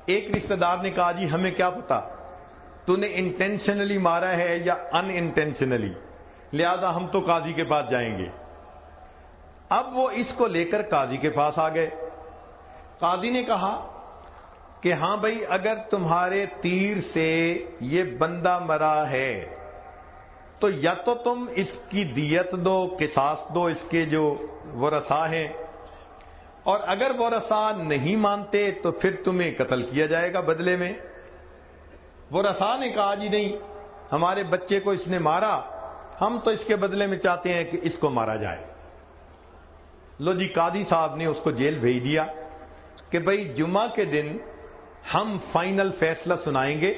ایک رشتہ دار نے کہا جی ہمیں کیا پتا؟ تو نے انٹینشنلی مارا ہے یا ان انٹینشنلی لہذا ہم تو قاضی کے پاس جائیں گے۔ اب وہ اس کو لے کر قاضی کے پاس آ گئے۔ قاضی نے کہا کہ ہاں بھائی، اگر تمہارے تیر سے یہ بندہ مرا ہے، تو یا تو تم اس کی دیت دو کساس دو، اس کے جو وہ رسا ہیں۔ اور اگر وہ رسا نہیں مانتے، تو پھر تمہیں قتل کیا جائے گا بدلے میں۔ وہ رسا نے کہا جی نہیں، ہمارے بچے کو اس نے مارا۔ ہم تو اس کے بدلے میں چاہتے ہیں کہ اس کو مارا جائے۔ لو جی قاضی صاحب نے اس کو جیل بھیج دیا کہ بھائی جمعہ کے دن ہم فائنل فیصلہ سنائیں گے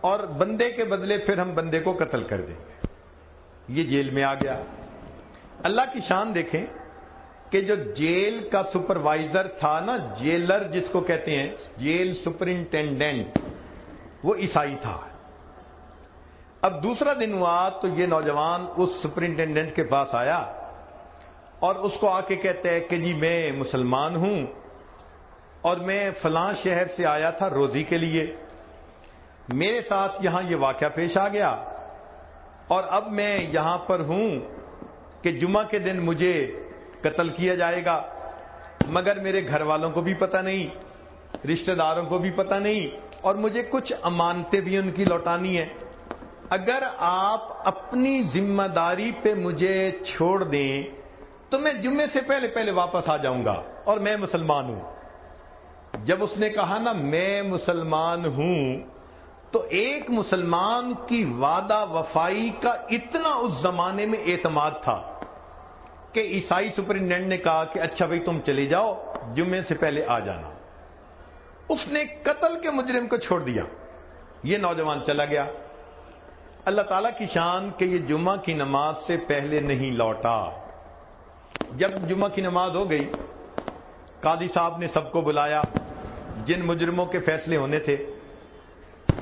اور بندے کے بدلے پھر ہم بندے کو قتل کر دیں گے۔ یہ جیل میں آ گیا۔ اللہ کی شان دیکھیں کہ جو جیل کا سپروائزر تھا نا، جیلر جس کو کہتے ہیں، جیل سپرنٹینڈنٹ، وہ عیسائی تھا۔ اب دوسرا دن ہوا تو یہ نوجوان اس سپرنٹینڈنٹ کے پاس آیا اور اس کو آ کے کہتے ہیں کہ جی میں مسلمان ہوں اور میں فلاں شہر سے آیا تھا روزی کے لیے۔ میرے ساتھ یہاں یہ واقعہ پیش آ گیا اور اب میں یہاں پر ہوں کہ جمعہ کے دن مجھے قتل کیا جائے گا، مگر میرے گھر والوں کو بھی پتہ نہیں، رشتہ داروں کو بھی پتہ نہیں اور مجھے کچھ امانتیں بھی ان کی لوٹانی ہے اگر آپ اپنی ذمہ داری پہ مجھے چھوڑ دیں، تو میں جمعے سے پہلے پہلے واپس آ جاؤں گا اور میں مسلمان ہوں۔ جب اس نے کہا نا، میں مسلمان ہوں، تو ایک مسلمان کی وعدہ وفائی کا اتنا اس زمانے میں اعتماد تھا کہ عیسائی سپرنٹینڈنٹ نے کہا کہ اچھا بھائی، تم چلے جاؤ، جمعے سے پہلے آ جانا۔ اس نے قتل کے مجرم کو چھوڑ دیا۔ یہ نوجوان چلا گیا۔ اللہ تعالیٰ کی شان کہ یہ جمعہ کی نماز سے پہلے نہیں لوٹا۔ جب جمعہ کی نماز ہو گئی، قاضی صاحب نے سب کو بلایا۔ جن مجرموں کے فیصلے ہونے تھے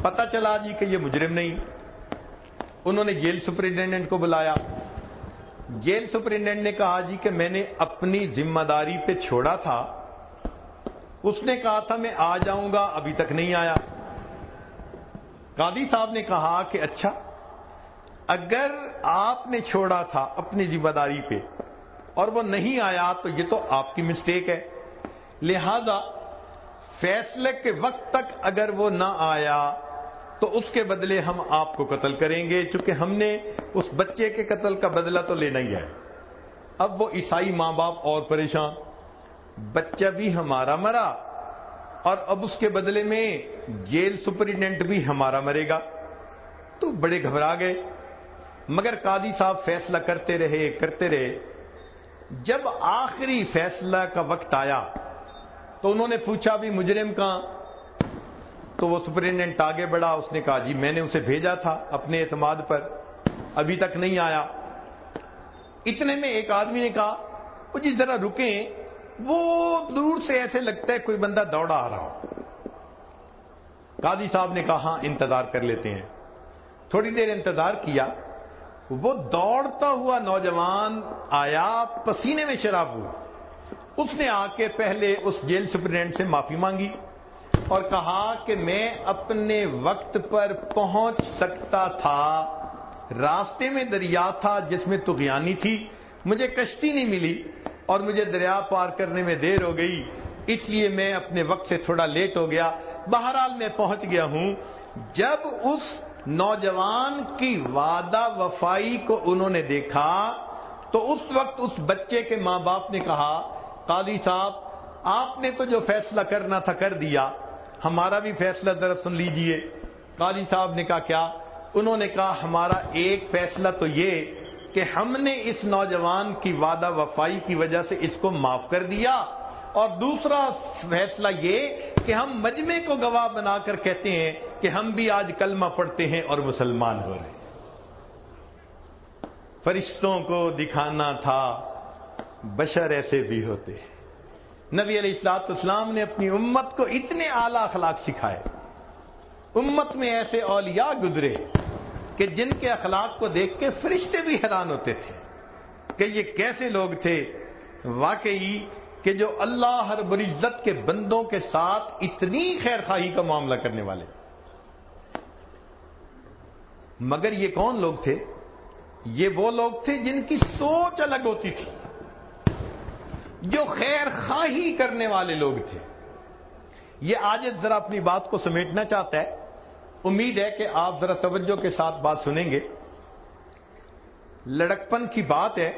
پتا چلا جی کہ یہ مجرم نہیں۔ انہوں نے جیل سپرنٹینڈنٹ کو بلایا۔ جیل سپرنٹینڈنٹ نے کہا جی کہ میں نے اپنی ذمہ داری پہ چھوڑا تھا۔ اس نے کہا تھا میں آ جاؤں گا، ابھی تک نہیں آیا۔ قاضی صاحب نے کہا کہ اچھا اگر آپ نے چھوڑا تھا اپنی ذمہ داری پہ اور وہ نہیں آیا تو یہ تو آپ کی مسٹیک ہے۔ لہذا فیصلے کے وقت تک اگر وہ نہ آیا تو اس کے بدلے ہم آپ کو قتل کریں گے، چونکہ ہم نے اس بچے کے قتل کا بدلہ تو لینا ہی ہے۔ اب وہ عیسائی ماں باپ اور پریشان۔ بچہ بھی ہمارا مرا اور اب اس کے بدلے میں جیل سپرنٹینڈنٹ بھی ہمارا مرے گا۔ تو بڑے گھبرا گئے۔ مگر قاضی صاحب فیصلہ کرتے رہے کرتے رہے۔ جب آخری فیصلہ کا وقت آیا تو انہوں نے پوچھا، بھی مجرم کہاں؟ تو وہ سپرنٹینڈنٹ آگے بڑھا، اس نے کہا جی میں نے اسے بھیجا تھا اپنے اعتماد پر، ابھی تک نہیں آیا۔ اتنے میں ایک آدمی نے کہا، وہ جی ذرا رکیں، وہ دور سے ایسے لگتا ہے کوئی بندہ دوڑا آ رہا ہو۔ قاضی صاحب نے کہا ہاں انتظار کر لیتے ہیں۔ تھوڑی دیر انتظار کیا وہ دوڑتا ہوا نوجوان آیا پسینے میں شراب ہوا۔ اس نے آ کے پہلے اس جیل سپرنٹینڈنٹ سے معافی مانگی اور کہا کہ میں اپنے وقت پر پہنچ سکتا تھا، راستے میں دریا تھا جس میں تغیانی تھی، مجھے کشتی نہیں ملی اور مجھے دریا پار کرنے میں دیر ہو گئی، اس لیے میں اپنے وقت سے تھوڑا لیٹ ہو گیا۔ بہرحال میں پہنچ گیا ہوں۔ جب اس نوجوان کی وعدہ وفائی کو انہوں نے دیکھا تو اس وقت اس بچے کے ماں باپ نے کہا، قاضی صاحب، آپ نے تو جو فیصلہ کرنا تھا کر دیا، ہمارا بھی فیصلہ ذرا سن لیجیے۔ قاضی صاحب نے کہا، کیا؟ انہوں نے کہا، ہمارا ایک فیصلہ تو یہ کہ ہم نے اس نوجوان کی وعدہ وفائی کی وجہ سے اس کو معاف کر دیا۔ اور دوسرا فیصلہ یہ کہ ہم مجمع کو گواہ بنا کر کہتے ہیں کہ ہم بھی آج کلمہ پڑھتے ہیں اور مسلمان ہو رہے ہیں۔ فرشتوں کو دکھانا تھا، بشر ایسے بھی ہوتے ہیں۔ نبی علیہ السلاط اسلام نے اپنی امت کو اتنے اعلی اخلاق سکھائے۔ امت میں ایسے اولیاء گزرے کہ جن کے اخلاق کو دیکھ کے فرشتے بھی حیران ہوتے تھے کہ یہ کیسے لوگ تھے۔ واقعی کہ جو اللہ ہر العزت کے بندوں کے ساتھ اتنی خیر خواہی کا معاملہ کرنے والے۔ مگر یہ کون لوگ تھے؟ یہ وہ لوگ تھے جن کی سوچ الگ ہوتی تھی، جو خیر خواہی کرنے والے لوگ تھے۔ یہ آج ذرا اپنی بات کو سمیٹنا چاہتا ہے۔ امید ہے کہ آپ ذرا توجہ کے ساتھ بات سنیں گے۔ لڑکپن کی بات ہے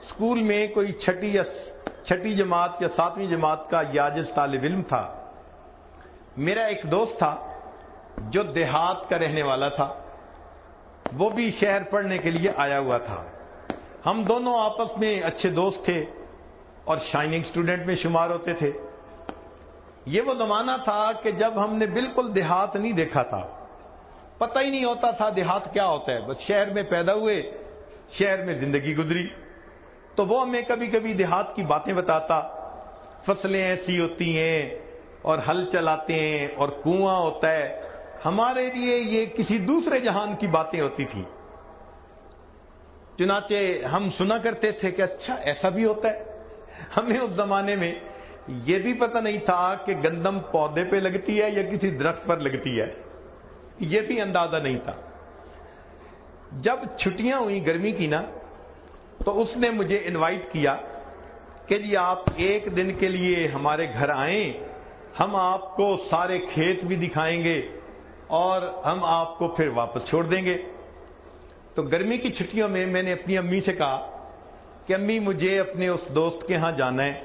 اسکول میں کوئی چھٹی یا چھٹی جماعت یا ساتویں جماعت کا یاجز طالب علم تھا۔ میرا ایک دوست تھا جو دیہات کا رہنے والا تھا۔ وہ بھی شہر پڑھنے کے لیے آیا ہوا تھا۔ ہم دونوں آپس میں اچھے دوست تھے اور شائننگ اسٹوڈنٹ میں شمار ہوتے تھے۔ یہ وہ زمانہ تھا کہ جب ہم نے بالکل دیہات نہیں دیکھا تھا۔ پتہ ہی نہیں ہوتا تھا دیہات کیا ہوتا ہے۔ بس شہر میں پیدا ہوئے، شہر میں زندگی گزری۔ تو وہ ہمیں کبھی کبھی دیہات کی باتیں بتاتا۔ فصلیں ایسی ہوتی ہیں اور ہل چلاتے ہیں اور کنواں ہوتا ہے۔ ہمارے لیے یہ کسی دوسرے جہان کی باتیں ہوتی تھیں۔ چنانچہ ہم سنا کرتے تھے کہ اچھا ایسا بھی ہوتا ہے۔ ہمیں اس زمانے میں یہ بھی پتہ نہیں تھا کہ گندم پودے پہ لگتی ہے یا کسی درخت پر لگتی ہے۔ یہ بھی اندازہ نہیں تھا۔ جب چھٹیاں ہوئی گرمی کی نا، تو اس نے مجھے انوائٹ کیا کہ جی آپ ایک دن کے لیے ہمارے گھر آئیں، ہم آپ کو سارے کھیت بھی دکھائیں گے۔ اور ہم آپ کو پھر واپس چھوڑ دیں گے۔ تو گرمی کی چھٹیوں میں میں نے اپنی امی سے کہا کہ امی مجھے اپنے اس دوست کے ہاں جانا ہے۔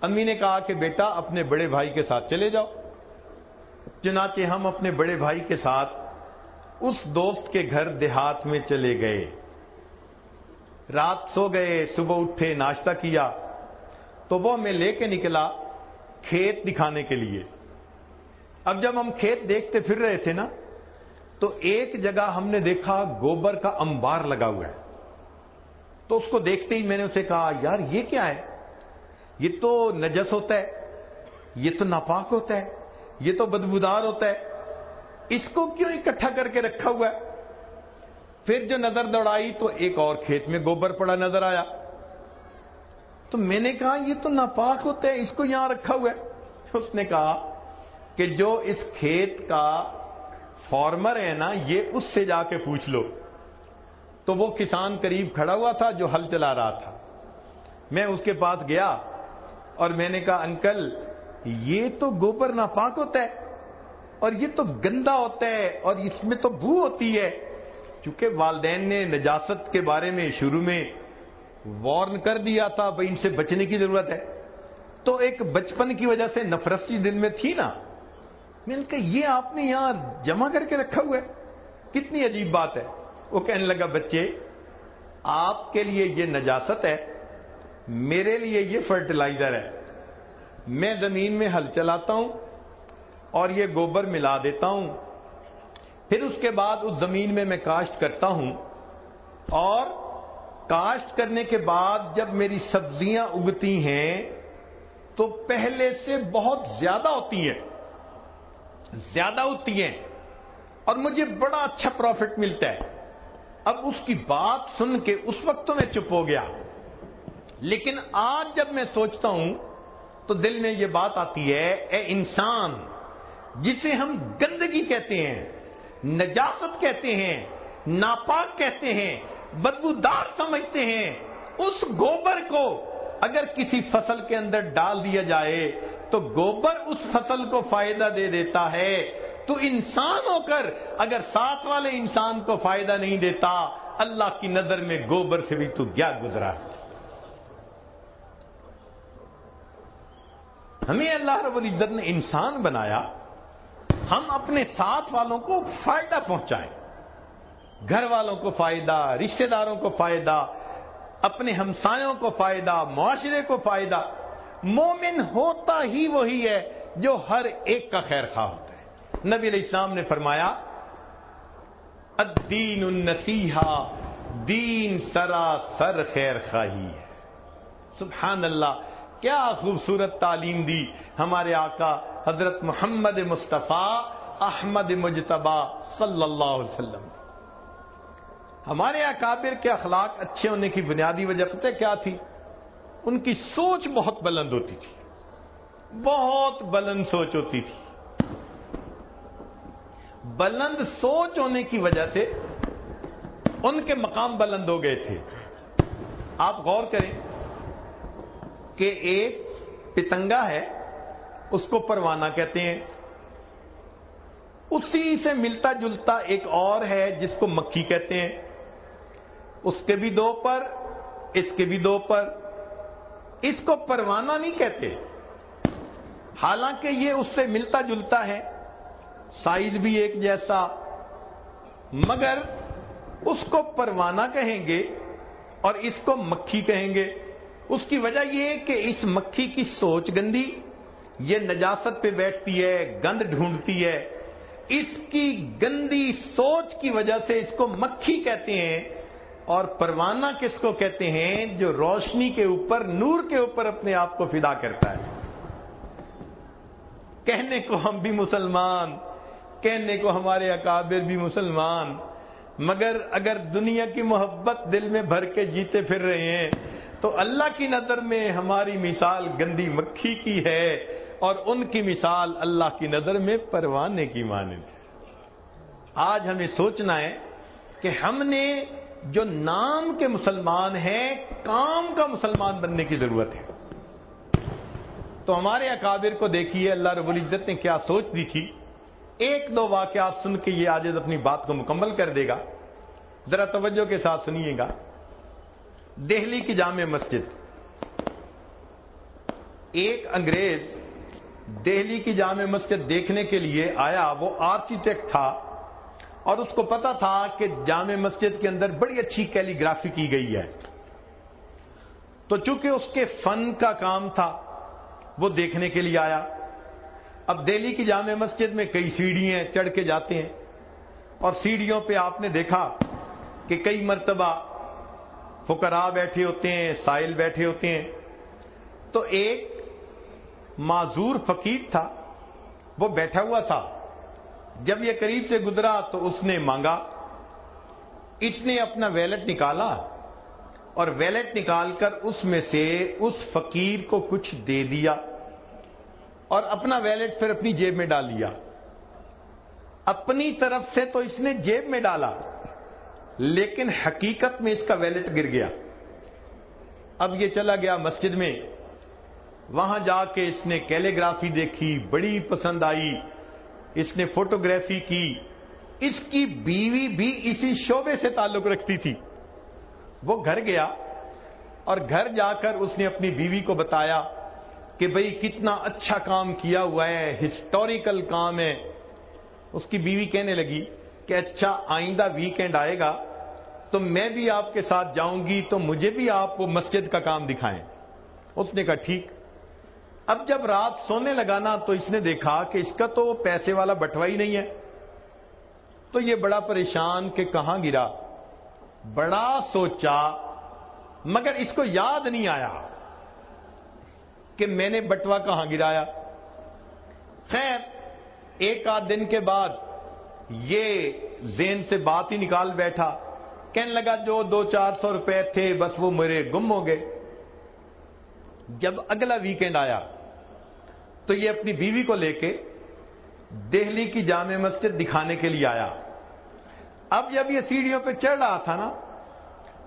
امی نے کہا کہ بیٹا اپنے بڑے بھائی کے ساتھ چلے جاؤ۔ چنانچہ ہم اپنے بڑے بھائی کے ساتھ اس دوست کے گھر دیہات میں چلے گئے۔ رات سو گئے، صبح اٹھے، ناشتہ کیا۔ تو وہ میں لے کے نکلا کھیت دکھانے کے لیے۔ اب جب ہم کھیت دیکھتے پھر رہے تھے نا، تو ایک جگہ ہم نے دیکھا گوبر کا انبار لگا ہوا ہے۔ تو اس کو دیکھتے ہی میں نے اسے کہا، یار یہ کیا ہے؟ یہ تو نجس ہوتا ہے، یہ تو ناپاک ہوتا ہے، یہ تو بدبودار ہوتا ہے۔ اس کو کیوں اکٹھا کر کے رکھا ہوا ہے؟ پھر جو نظر دوڑائی تو ایک اور کھیت میں گوبر پڑا نظر آیا۔ تو میں نے کہا، یہ تو ناپاک ہوتا ہے، اس کو یہاں رکھا ہوا ہے۔ اس نے کہا کہ جو اس کھیت کا فارمر ہے نا، یہ اس سے جا کے پوچھ لو۔ تو وہ کسان قریب کھڑا ہوا تھا جو ہل چلا رہا تھا۔ میں اس کے پاس گیا اور میں نے کہا، انکل، یہ تو گوبر ناپاک ہوتا ہے اور یہ تو گندا ہوتا ہے اور اس میں تو بو ہوتی ہے۔ کیونکہ والدین نے نجاست کے بارے میں شروع میں وارن کر دیا تھا، بھائی ان سے بچنے کی ضرورت ہے۔ تو ایک بچپن کی وجہ سے نفرستی دن میں تھی نا۔ میں نے کہا، یہ آپ نے یہاں جمع کر کے رکھا ہوا ہے؟ کتنی عجیب بات ہے۔ وہ کہنے لگا، بچے، آپ کے لیے یہ نجاست ہے، میرے لیے یہ فرٹیلائزر ہے۔ میں زمین میں ہل چلاتا ہوں اور یہ گوبر ملا دیتا ہوں۔ پھر اس کے بعد اس زمین میں میں کاشت کرتا ہوں۔ اور کاشت کرنے کے بعد جب میری سبزیاں اگتی ہیں تو پہلے سے بہت زیادہ ہوتی ہیں۔ زیادہ ہوتی ہیں اور مجھے بڑا اچھا پروفٹ ملتا ہے۔ اب اس کی بات سن کے اس وقت تو میں چپ ہو گیا۔ لیکن آج جب میں سوچتا ہوں تو دل میں یہ بات آتی ہے، اے انسان، جسے ہم گندگی کہتے ہیں، نجاست کہتے ہیں، ناپاک کہتے ہیں، بدبودار سمجھتے ہیں، اس گوبر کو اگر کسی فصل کے اندر ڈال دیا جائے تو گوبر اس فصل کو فائدہ دے دیتا ہے۔ تو انسان ہو کر اگر ساتھ والے انسان کو فائدہ نہیں دیتا، اللہ کی نظر میں گوبر سے بھی تو کیا گزرا ہمیں اللہ رب العزت نے انسان بنایا، ہم اپنے ساتھ والوں کو فائدہ پہنچائیں۔ گھر والوں کو فائدہ، رشتہ داروں کو فائدہ، اپنے ہمسایوں کو فائدہ، معاشرے کو فائدہ۔ مومن ہوتا ہی وہی ہے جو ہر ایک کا خیر خواہ ہوتا ہے۔ نبی علیہ السلام نے فرمایا، الدین النسیحا دین سرا سر خیر خواہی ہے۔ سبحان اللہ، کیا خوبصورت تعلیم دی ہمارے آقا حضرت محمد مصطفیٰ احمد مجتبہ صلی اللہ علیہ وسلم۔ ہمارے اکابر کے اخلاق اچھے ہونے کی بنیادی وجہ پتہ کیا تھی؟ ان کی سوچ بہت بلند ہوتی تھی۔ بہت بلند سوچ ہوتی تھی۔ بلند سوچ ہونے کی وجہ سے ان کے مقام بلند ہو گئے تھے۔ آپ غور کریں کہ ایک پتنگا ہے، اس کو پروانہ کہتے ہیں۔ اسی سے ملتا جلتا ایک اور ہے، جس کو مکھی کہتے ہیں۔ اس کے بھی دو پر، اس کے بھی دو پر۔ اس کو پروانہ نہیں کہتے۔ حالانکہ یہ اس سے ملتا جلتا ہے۔ سائز بھی ایک جیسا۔ مگر اس کو پروانہ کہیں گے اور اس کو مکھی کہیں گے۔ اس کی وجہ یہ کہ اس مکھی کی سوچ گندی، یہ نجاست پہ بیٹھتی ہے، گند ڈھونڈتی ہے۔ اس کی گندی سوچ کی وجہ سے اس کو مکھی کہتے ہیں۔ اور پروانہ کس کو کہتے ہیں جو روشنی کے اوپر، نور کے اوپر اپنے آپ کو فدا کرتا ہے؟ کہنے کو ہم بھی مسلمان، کہنے کو ہمارے اکابر بھی مسلمان، مگر اگر دنیا کی محبت دل میں بھر کے جیتے پھر رہے ہیں، تو اللہ کی نظر میں ہماری مثال گندی مکھی کی ہے اور ان کی مثال اللہ کی نظر میں پروانے کی مانند آج ہمیں سوچنا ہے کہ ہم نے جو نام کے مسلمان ہیں، کام کا مسلمان بننے کی ضرورت ہے۔ تو ہمارے اکابر کو دیکھیے، اللہ رب العزت نے کیا سوچ دی تھی۔ ایک دو واقعات سن کے یہ آج اپنی بات کو مکمل کر دے گا۔ ذرا توجہ کے ساتھ سنیے گا۔ دہلی کی جامع مسجد۔ ایک انگریز دہلی کی جامع مسجد دیکھنے کے لیے آیا، وہ آرکیٹیکٹ تھا۔ اور اس کو پتا تھا کہ جامع مسجد کے اندر بڑی اچھی کیلی گرافی کی گئی ہے۔ تو چونکہ اس کے فن کا کام تھا، وہ دیکھنے کے لیے آیا۔ اب دہلی کی جامع مسجد میں کئی سیڑھی چڑھ کے جاتے ہیں۔ اور سیڑھیوں پہ آپ نے دیکھا کہ کئی مرتبہ فکرا بیٹھے ہوتے ہیں، سائل بیٹھے ہوتے ہیں۔ تو ایک معذور فقیر تھا، وہ بیٹھا ہوا تھا۔ جب یہ قریب سے گزرا تو اس نے مانگا، اس نے اپنا ویلٹ نکالا اور ویلٹ نکال کر اس میں سے اس فقیر کو کچھ دے دیا اور اپنا ویلٹ پھر اپنی جیب میں ڈال لیا۔ اپنی طرف سے تو اس نے جیب میں ڈالا، لیکن حقیقت میں اس کا ویلٹ گر گیا۔ اب یہ چلا گیا مسجد میں۔ وہاں جا کے اس نے کیلیگرافی دیکھی، بڑی پسند آئی۔ اس نے فوٹوگرافی کی، اس کی بیوی بھی اسی شعبے سے تعلق رکھتی تھی۔ وہ گھر گیا اور گھر جا کر اس نے اپنی بیوی کو بتایا کہ بھئی کتنا اچھا کام کیا ہوا ہے، ہسٹوریکل کام ہے۔ اس کی بیوی کہنے لگی کہ اچھا آئندہ ویکینڈ آئے گا تو میں بھی آپ کے ساتھ جاؤں گی تو مجھے بھی آپ وہ مسجد کا کام دکھائیں۔ اس نے کہا، ٹھیک۔ اب جب رات سونے لگانا تو اس نے دیکھا کہ اس کا تو پیسے والا بٹوا ہی نہیں ہے۔ تو یہ بڑا پریشان کہ کہاں گرا۔ بڑا سوچا، مگر اس کو یاد نہیں آیا کہ میں نے بٹوا کہاں گرایا۔ خیر، ایک آدھ دن کے بعد یہ زین سے بات ہی نکال بیٹھا۔ کہنے لگا، جو دو چار سو روپے تھے، بس وہ میرے گم ہو گئے۔ جب اگلا ویکینڈ آیا تو یہ اپنی بیوی کو لے کے دہلی کی جامع مسجد دکھانے کے لیے آیا۔ اب جب یہ سیڑھیوں پہ چڑھ رہا تھا نا،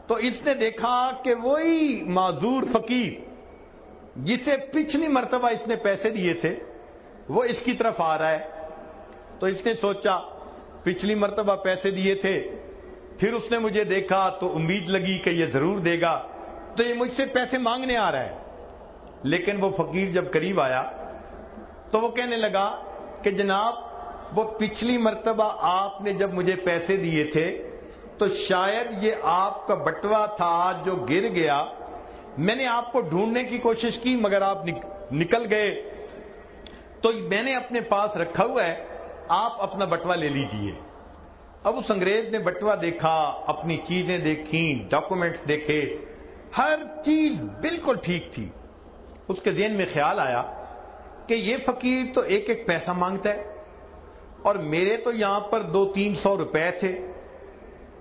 تو اس نے دیکھا کہ وہی معذور فقیر جسے پچھلی مرتبہ اس نے پیسے دیے تھے، وہ اس کی طرف آ رہا ہے۔ تو اس نے سوچا، پچھلی مرتبہ پیسے دیے تھے، پھر اس نے مجھے دیکھا تو امید لگی کہ یہ ضرور دے گا۔ تو یہ مجھ سے پیسے مانگنے آ رہا ہے۔ لیکن وہ فقیر جب قریب آیا تو وہ کہنے لگا کہ جناب، وہ پچھلی مرتبہ آپ نے جب مجھے پیسے دیے تھے، تو شاید یہ آپ کا بٹوا تھا جو گر گیا۔ میں نے آپ کو ڈھونڈنے کی کوشش کی، مگر آپ نکل گئے۔ تو میں نے اپنے پاس رکھا ہوا ہے، آپ اپنا بٹوا لے لیجیے۔ اب اس انگریز نے بٹوا دیکھا، اپنی چیزیں دیکھی ڈاکومنٹ دیکھے۔ ہر چیز بالکل ٹھیک تھی۔ اس کے ذہن میں خیال آیا کہ یہ فقیر تو ایک ایک پیسہ مانگتا ہے اور میرے تو یہاں پر دو تین سو روپے تھے۔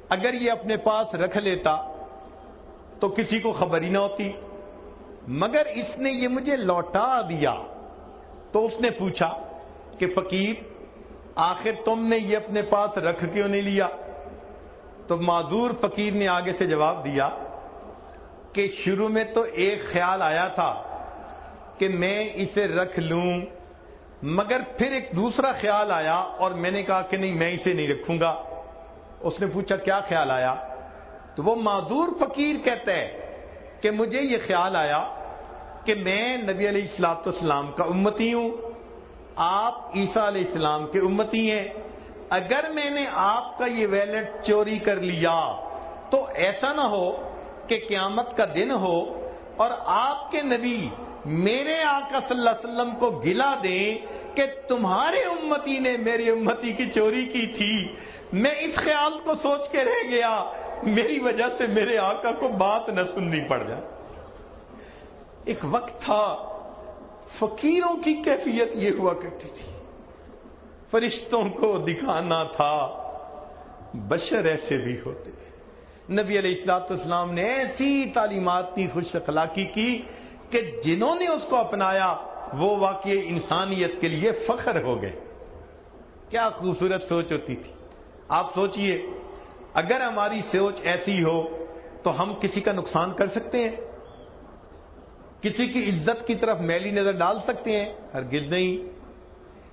اگر یہ اپنے پاس رکھ لیتا تو کسی کو خبر ہی نہ ہوتی۔ مگر اس نے یہ مجھے لوٹا دیا۔ تو اس نے پوچھا کہ فقیر، آخر تم نے یہ اپنے پاس رکھ کیوں نہیں لیا؟ تو معذور فقیر نے آگے سے جواب دیا کہ شروع میں تو ایک خیال آیا تھا۔ کہ میں اسے رکھ لوں۔ مگر پھر ایک دوسرا خیال آیا اور میں نے کہا کہ نہیں، میں اسے نہیں رکھوں گا۔ اس نے پوچھا، کیا خیال آیا؟ تو وہ معذور فقیر کہتا ہے کہ مجھے یہ خیال آیا کہ میں نبی علیہ السلاط اسلام کا امتی ہوں۔ آپ عیسیٰ علیہ السلام کے امتی ہیں۔ اگر میں نے آپ کا یہ ویلٹ چوری کر لیا تو ایسا نہ ہو کہ قیامت کا دن ہو اور آپ کے نبی میرے آقا صلی اللہ علیہ وسلم کو گلا دیں کہ تمہارے امتی نے میری امتی کی چوری کی تھی۔ میں اس خیال کو سوچ کے رہ گیا، میری وجہ سے میرے آقا کو بات نہ سننی پڑ جائے ایک وقت تھا، فقیروں کی کیفیت یہ ہوا کرتی تھی۔ فرشتوں کو دکھانا تھا، بشر ایسے بھی ہوتے۔ نبی علیہ السلاط اسلام نے ایسی تعلیمات کی خوش اخلاقی کی کہ جنہوں نے اس کو اپنایا، وہ واقع انسانیت کے لیے فخر ہو گئے۔ کیا خوبصورت سوچ ہوتی تھی۔ آپ سوچئے، اگر ہماری سوچ ایسی ہو تو ہم کسی کا نقصان کر سکتے ہیں؟ کسی کی عزت کی طرف میلی نظر ڈال سکتے ہیں؟ ہرگز نہیں۔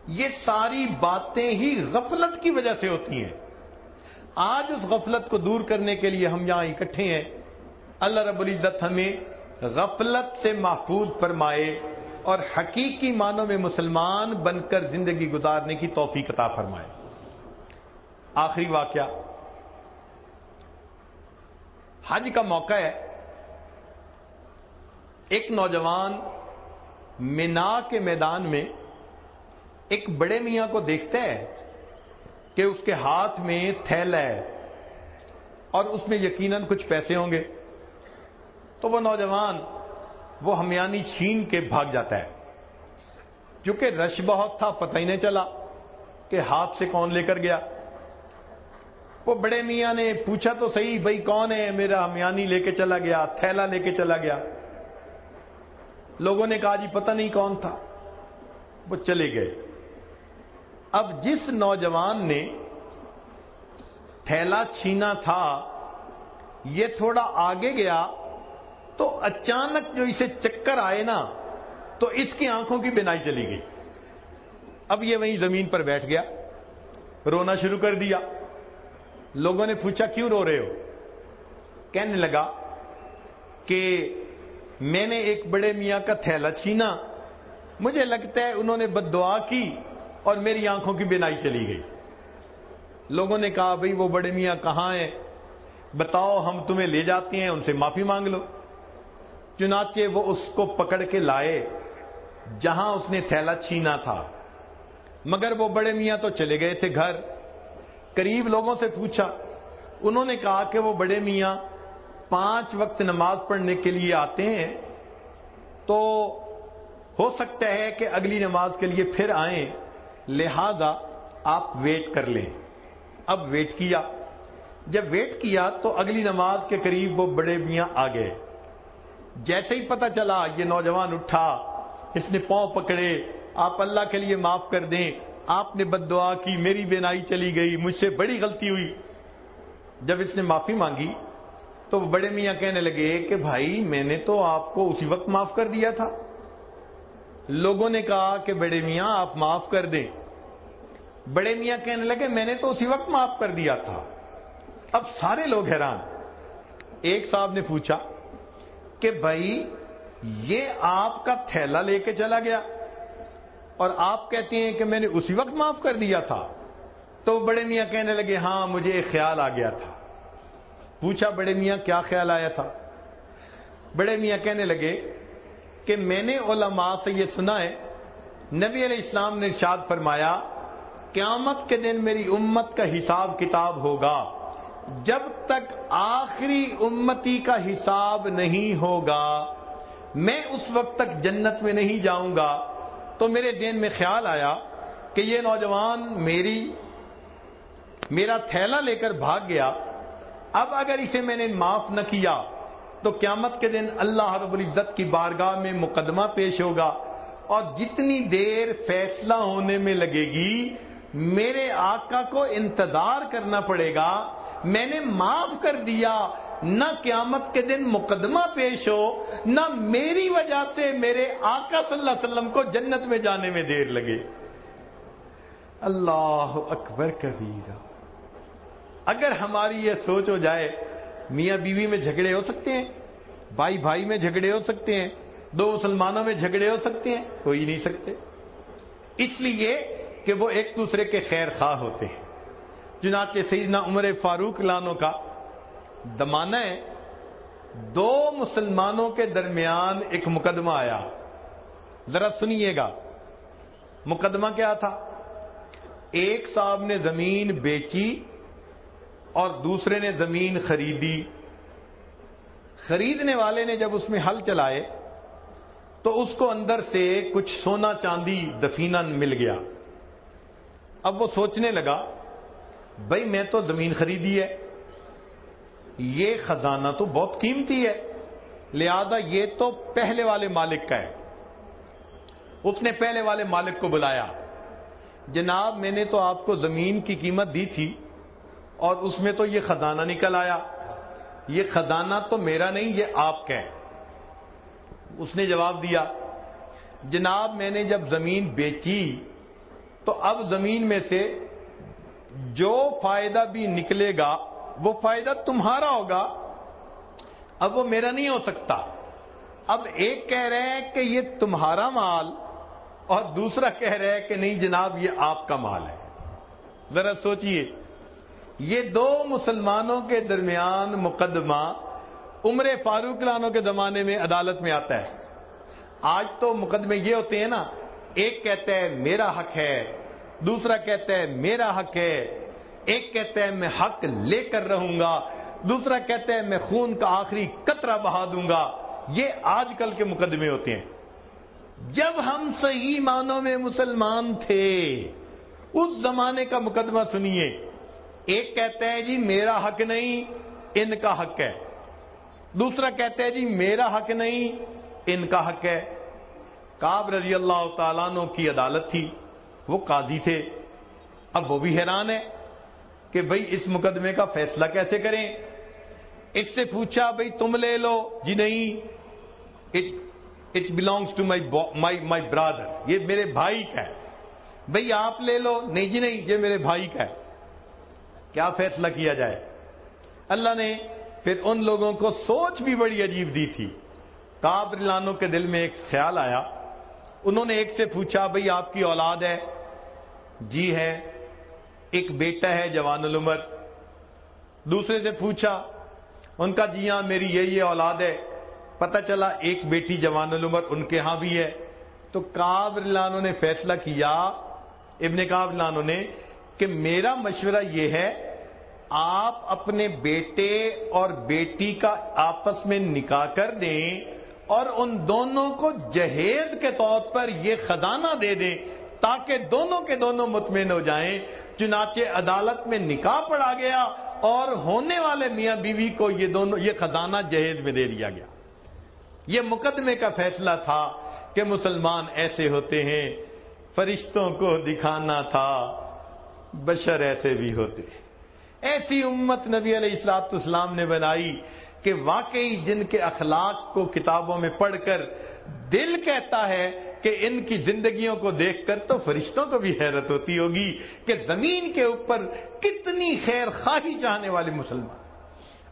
یہ ساری باتیں ہی غفلت کی وجہ سے ہوتی ہیں۔ آج اس غفلت کو دور کرنے کے لیے ہم یہاں اکٹھے ہیں۔ اللہ رب العزت ہمیں غفلت سے محفوظ فرمائے اور حقیقی معنوں میں مسلمان بن کر زندگی گزارنے کی توفیق عطا فرمائے۔ آخری واقعہ۔ حج کا موقع ہے۔ ایک نوجوان مینا کے میدان میں ایک بڑے میاں کو دیکھتا ہے کہ اس کے ہاتھ میں تھیلا ہے اور اس میں یقیناً کچھ پیسے ہوں گے۔ تو وہ نوجوان وہ ہمیانی چھین کے بھاگ جاتا ہے۔ کیونکہ رش بہت تھا، پتہ ہی نہیں چلا کہ ہاتھ سے کون لے کر گیا۔ وہ بڑے میاں نے پوچھا تو صحیح، بھائی کون ہے میرا ہمیانی لے کے چلا گیا، تھیلا لے کے چلا گیا؟ لوگوں نے کہا جی پتہ نہیں کون تھا۔ وہ چلے گئے۔ اب جس نوجوان نے تھیلا چھینا تھا، یہ تھوڑا آگے گیا۔ تو اچانک جو اسے چکر آئے نا، تو اس کی آنکھوں کی بینائی چلی گئی۔ اب یہ وہیں زمین پر بیٹھ گیا، رونا شروع کر دیا۔ لوگوں نے پوچھا، کیوں رو رہے ہو؟ کہنے لگا کہ میں نے ایک بڑے میاں کا تھیلا چھینا۔ مجھے لگتا ہے انہوں نے بد دعا کی اور میری آنکھوں کی بینائی چلی گئی۔ لوگوں نے کہا، بھئی وہ بڑے میاں کہاں ہیں؟ بتاؤ، ہم تمہیں لے جاتے ہیں، ان سے معافی مانگ لو۔ چنانچہ وہ اس کو پکڑ کے لائے جہاں اس نے تھیلا چھینا تھا۔ مگر وہ بڑے میاں تو چلے گئے تھے گھر۔ قریب لوگوں سے پوچھا۔ انہوں نے کہا کہ وہ بڑے میاں پانچ وقت نماز پڑھنے کے لیے آتے ہیں۔ تو ہو سکتا ہے کہ اگلی نماز کے لیے پھر آئیں۔ لہذا آپ ویٹ کر لیں۔ اب ویٹ کیا۔ جب ویٹ کیا تو اگلی نماز کے قریب وہ بڑے میاں آ گئے۔ جیسے ہی پتا چلا یہ نوجوان اٹھا، اس نے پاؤں پکڑے، آپ اللہ کے لیے معاف کر دیں۔ آپ نے بد دعا کی، میری بینائی چلی گئی، مجھ سے بڑی غلطی ہوئی۔ جب اس نے معافی مانگی تو بڑے میاں کہنے لگے کہ بھائی، میں نے تو آپ کو اسی وقت معاف کر دیا تھا۔ لوگوں نے کہا کہ بڑے میاں، آپ معاف کر دیں۔ بڑے میاں کہنے لگے، میں نے تو اسی وقت معاف کر دیا تھا۔ اب سارے لوگ حیران۔ ایک صاحب نے پوچھا کہ بھائی یہ آپ کا تھیلا لے کے چلا گیا اور آپ کہتے ہیں کہ میں نے اسی وقت معاف کر دیا تھا تو بڑے میاں کہنے لگے ہاں مجھے ایک خیال آ گیا تھا۔ پوچھا، بڑے میاں، کیا خیال آیا تھا؟ بڑے میاں کہنے لگے کہ میں نے علماء سے یہ سنا ہے، نبی علیہ السلام نے ارشاد فرمایا، قیامت کے دن میری امت کا حساب کتاب ہوگا۔ جب تک آخری امتی کا حساب نہیں ہوگا، میں اس وقت تک جنت میں نہیں جاؤں گا، تو میرے دین میں خیال آیا کہ یہ نوجوان میری، میرا تھیلا لے کر بھاگ گیا۔ اب اگر اسے میں نے معاف نہ کیا، تو قیامت کے دن اللہ رب العزت کی بارگاہ میں مقدمہ پیش ہوگا اور جتنی دیر فیصلہ ہونے میں لگے گی، میرے آقا کو انتظار کرنا پڑے گا میں نے معاف کر دیا، نہ قیامت کے دن مقدمہ پیش ہو، نہ میری وجہ سے میرے آقا صلی اللہ علیہ وسلم کو جنت میں جانے میں دیر لگے۔ اللہ اکبر کبیرہ۔ اگر ہماری یہ سوچ ہو جائے، میاں بیوی میں جھگڑے ہو سکتے ہیں، بھائی بھائی میں جھگڑے ہو سکتے ہیں، دو مسلمانوں میں جھگڑے ہو سکتے ہیں، کوئی نہیں سکتے۔ اس لیے کہ وہ ایک دوسرے کے خیر خواہ ہوتے ہیں۔ چنانچہ سیدنا عمر فاروق لانوں کا دمانہ ہے، دو مسلمانوں کے درمیان ایک مقدمہ آیا۔ ذرا سنیے گا۔ مقدمہ کیا تھا؟ ایک صاحب نے زمین بیچی اور دوسرے نے زمین خریدی۔ خریدنے والے نے جب اس میں ہل چلائے تو اس کو اندر سے کچھ سونا چاندی دفینہ مل گیا۔ اب وہ سوچنے لگا بھائی میں تو زمین خریدی ہے۔ یہ خزانہ تو بہت قیمتی ہے۔ لہذا یہ تو پہلے والے مالک کا ہے۔ اس نے پہلے والے مالک کو بلایا۔ جناب، میں نے تو آپ کو زمین کی قیمت دی تھی اور اس میں تو یہ خزانہ نکل آیا۔ یہ خزانہ تو میرا نہیں، یہ آپ کا ہے۔ اس نے جواب دیا، جناب، میں نے جب زمین بیچی تو اب زمین میں سے جو فائدہ بھی نکلے گا، وہ فائدہ تمہارا ہوگا۔ اب وہ میرا نہیں ہو سکتا۔ اب ایک کہہ رہے ہیں کہ یہ تمہارا مال اور دوسرا کہہ رہے ہیں کہ نہیں جناب، یہ آپ کا مال ہے۔ ذرا سوچئے، یہ دو مسلمانوں کے درمیان مقدمہ عمر فاروق لانوں کے زمانے میں عدالت میں آتا ہے۔ آج تو مقدمے یہ ہوتے ہیں نا، ایک کہتا ہے، میرا حق ہے دوسرا کہتا ہے میرا حق ہے، ایک کہتا ہے میں حق لے کر رہوں گا، دوسرا کہتا ہے میں خون کا آخری قطرہ بہا دوں گا۔ یہ آج کل کے مقدمے ہوتے ہیں۔ جب ہم صحیح معنوں میں مسلمان تھے، اس زمانے کا مقدمہ سنیے۔ ایک کہتا ہے جی میرا حق نہیں، ان کا حق ہے۔ دوسرا کہتا ہے جی میرا حق نہیں، ان کا حق ہے۔ کاب رضی اللہ تعالیٰ کی عدالت تھی۔ وہ قاضی تھے۔ اب وہ بھی حیران ہے کہ بھئی اس مقدمے کا فیصلہ کیسے کریں؟ اس سے پوچھا بھئی تم لے لو۔ جی نہیں it belongs to my my my brother یہ میرے بھائی کا ہے۔ بھئی آپ لے لو۔ نہیں جی نہیں، یہ میرے بھائی کا ہے۔ کیا فیصلہ کیا جائے؟ اللہ نے پھر ان لوگوں کو سوچ بھی بڑی عجیب دی تھی۔ کابر لانوں کے دل میں ایک خیال آیا۔ انہوں نے ایک سے پوچھا، بھئی آپ کی اولاد ہے؟ جی ہے، ایک بیٹا ہے جوان العمر۔ دوسرے سے پوچھا، ان کا جی ہاں میری یہ یہ اولاد ہے۔ پتہ چلا ایک بیٹی جوان العمر ان کے ہاں بھی ہے۔ تو کابر لانوں نے فیصلہ کیا، ابن کابر لانوں نے، کہ میرا مشورہ یہ ہے، آپ اپنے بیٹے اور بیٹی کا آپس میں نکاح کر دیں اور ان دونوں کو جہیز کے طور پر یہ خزانہ دے دیں۔ تاکہ دونوں کے دونوں مطمئن ہو جائیں۔ چنانچہ عدالت میں نکاح پڑا گیا اور ہونے والے میاں بیوی کو یہ دونوں یہ خزانہ جہیز میں دے دیا گیا۔ یہ مقدمے کا فیصلہ تھا کہ مسلمان ایسے ہوتے ہیں، فرشتوں کو دکھانا تھا، بشر ایسے بھی ہوتے ہیں۔ ایسی امت نبی علیہ السلاط اسلام نے بنائی کہ واقعی جن کے اخلاق کو کتابوں میں پڑھ کر دل کہتا ہے کہ ان کی زندگیوں کو دیکھ کر تو فرشتوں کو بھی حیرت ہوتی ہوگی کہ زمین کے اوپر کتنی خیر خواہی چاہنے والے مسلمان۔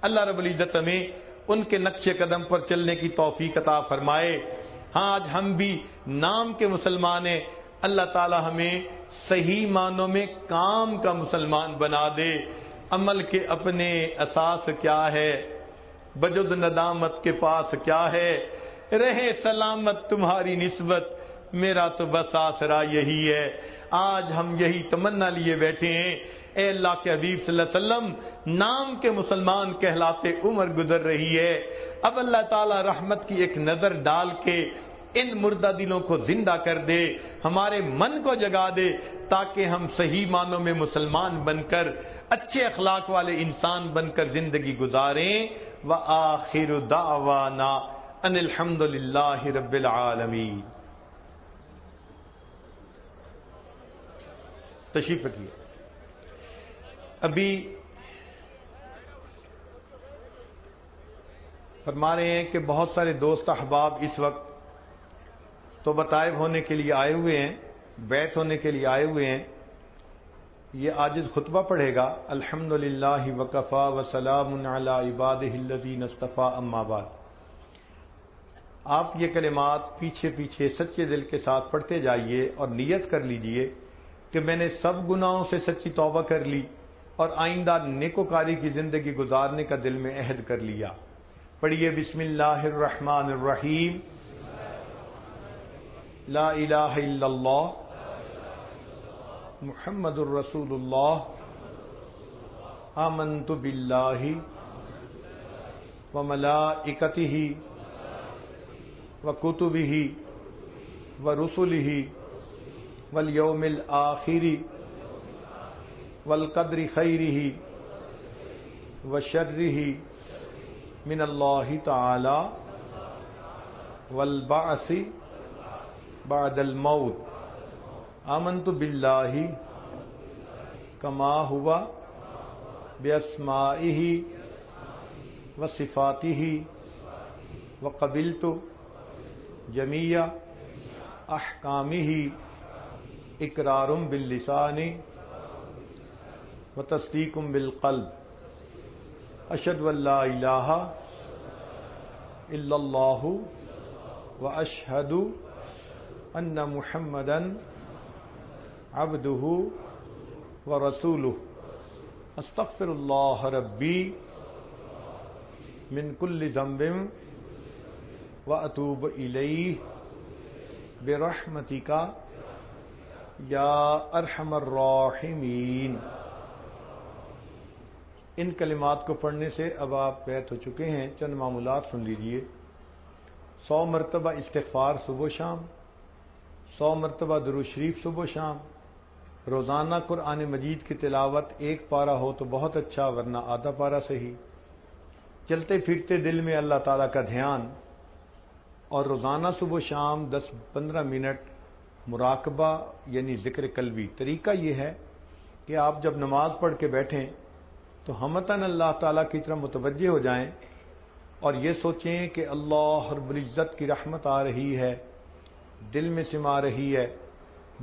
اللہ رب العزت میں ان کے نقش قدم پر چلنے کی توفیق عطا فرمائے۔ ہاں آج ہم بھی نام کے مسلمان ہیں۔ اللہ تعالی ہمیں صحیح معنوں میں کام کا مسلمان بنا دے۔ عمل کے اپنے اساس کیا ہے؟ بجد ندامت کے پاس کیا ہے؟ رہے سلامت تمہاری نسبت۔ میرا تو بس آسرا یہی ہے۔ آج ہم یہی تمنا لیے بیٹھے ہیں۔ اے اللہ کے حبیب صلی اللہ علیہ وسلم، نام کے مسلمان کہلاتے عمر گزر رہی ہے۔ اب اللہ تعالی رحمت کی ایک نظر ڈال کے ان مردہ دلوں کو زندہ کر دے، ہمارے من کو جگا دے، تاکہ ہم صحیح معنوں میں مسلمان بن کر، اچھے اخلاق والے انسان بن کر زندگی گزاریں۔ و آخر دعوانا ان الحمد للہ رب العالمین۔ تشریف رکھیے۔ ابھی فرما رہے ہیں کہ بہت سارے دوست احباب اس وقت تو بطائب ہونے کے لیے آئے ہوئے ہیں، بیت ہونے کے لیے آئے ہوئے ہیں۔ یہ آج خطبہ پڑھے گا الحمد للہ وقفا وسلام عباد نصطفیٰ اماباد آپ یہ کلمات پیچھے پیچھے سچے دل کے ساتھ پڑھتے جائیے اور نیت کر لیجیے کہ میں نے سب گناہوں سے سچی توبہ کر لی اور آئندہ نیکوکاری کی زندگی گزارنے کا دل میں عہد کر لیا۔ پڑھیے بسم اللہ الرحمن الرحیم۔ لا الہ الا اللہ۔ محمد الرسول اللہ آمنت باللہ و ملائکتہ و کتبہ و رسلہ۔ والیوم الآخر والقدر خیرہ و من اللہ تعالی والبعث بعد الموت. آمنت باللہ کما ہوا بسمائه وصفاته وقبلت جميع احکامه اقرار باللسان وتصديق بالقلب. اشهد ان لا اله الا الله واشهد ان محمدا عبده ورسوله استغفر اللہ ربی من کل ذنب و اطوب علیہ برحمتی کا یا ارحم الراحمین۔ ان کلمات کو پڑھنے سے اب آپ بیت ہو چکے ہیں۔ چند معمولات سن لیجیے۔ سو مرتبہ استغفار صبح و شام، سو مرتبہ درو شریف صبح و شام۔ روزانہ قرآن مجید کی تلاوت ایک پارا ہو تو بہت اچھا ورنہ آدھا پارا صحیح۔ چلتے پھرتے دل میں اللہ تعالیٰ کا دھیان۔ اور روزانہ صبح و شام دس پندرہ منٹ مراقبہ یعنی ذکر قلبی طریقہ یہ ہے کہ آپ جب نماز پڑھ کے بیٹھیں تو ہمتاً اللہ تعالیٰ کی طرح متوجہ ہو جائیں اور یہ سوچیں کہ اللہ رب العزت کی رحمت آ رہی ہے، دل میں سما رہی ہے،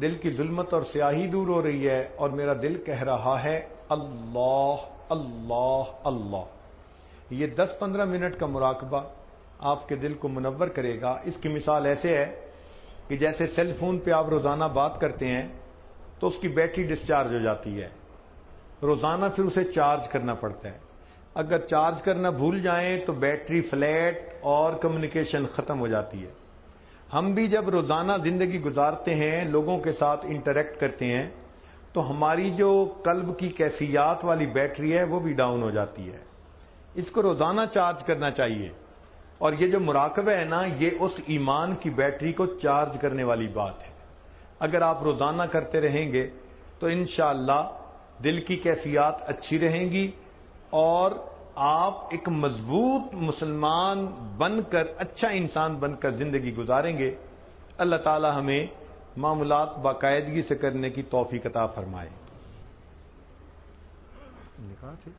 دل کی ظلمت اور سیاہی دور ہو رہی ہے اور میرا دل کہہ رہا ہے، اللہ اللہ اللہ۔ یہ دس پندرہ منٹ کا مراقبہ آپ کے دل کو منور کرے گا۔ اس کی مثال ایسے ہے کہ جیسے سیل فون پہ آپ روزانہ بات کرتے ہیں تو اس کی بیٹری ڈسچارج ہو جاتی ہے۔ روزانہ پھر اسے چارج کرنا پڑتا ہے۔ اگر چارج کرنا بھول جائیں تو بیٹری فلیٹ اور کمیونیکیشن ختم ہو جاتی ہے۔ ہم بھی جب روزانہ زندگی گزارتے ہیں، لوگوں کے ساتھ انٹریکٹ کرتے ہیں، تو ہماری جو قلب کی کیفیات والی بیٹری ہے، وہ بھی ڈاؤن ہو جاتی ہے۔ اس کو روزانہ چارج کرنا چاہیے۔ اور یہ جو مراقبہ ہے نا، یہ اس ایمان کی بیٹری کو چارج کرنے والی بات ہے۔ اگر آپ روزانہ کرتے رہیں گے تو انشاءاللہ دل کی کیفیات اچھی رہیں گی اور آپ ایک مضبوط مسلمان بن کر اچھا انسان بن کر زندگی گزاریں گے۔ اللہ تعالی ہمیں معاملات باقاعدگی سے کرنے کی توفیق عطا فرمائے۔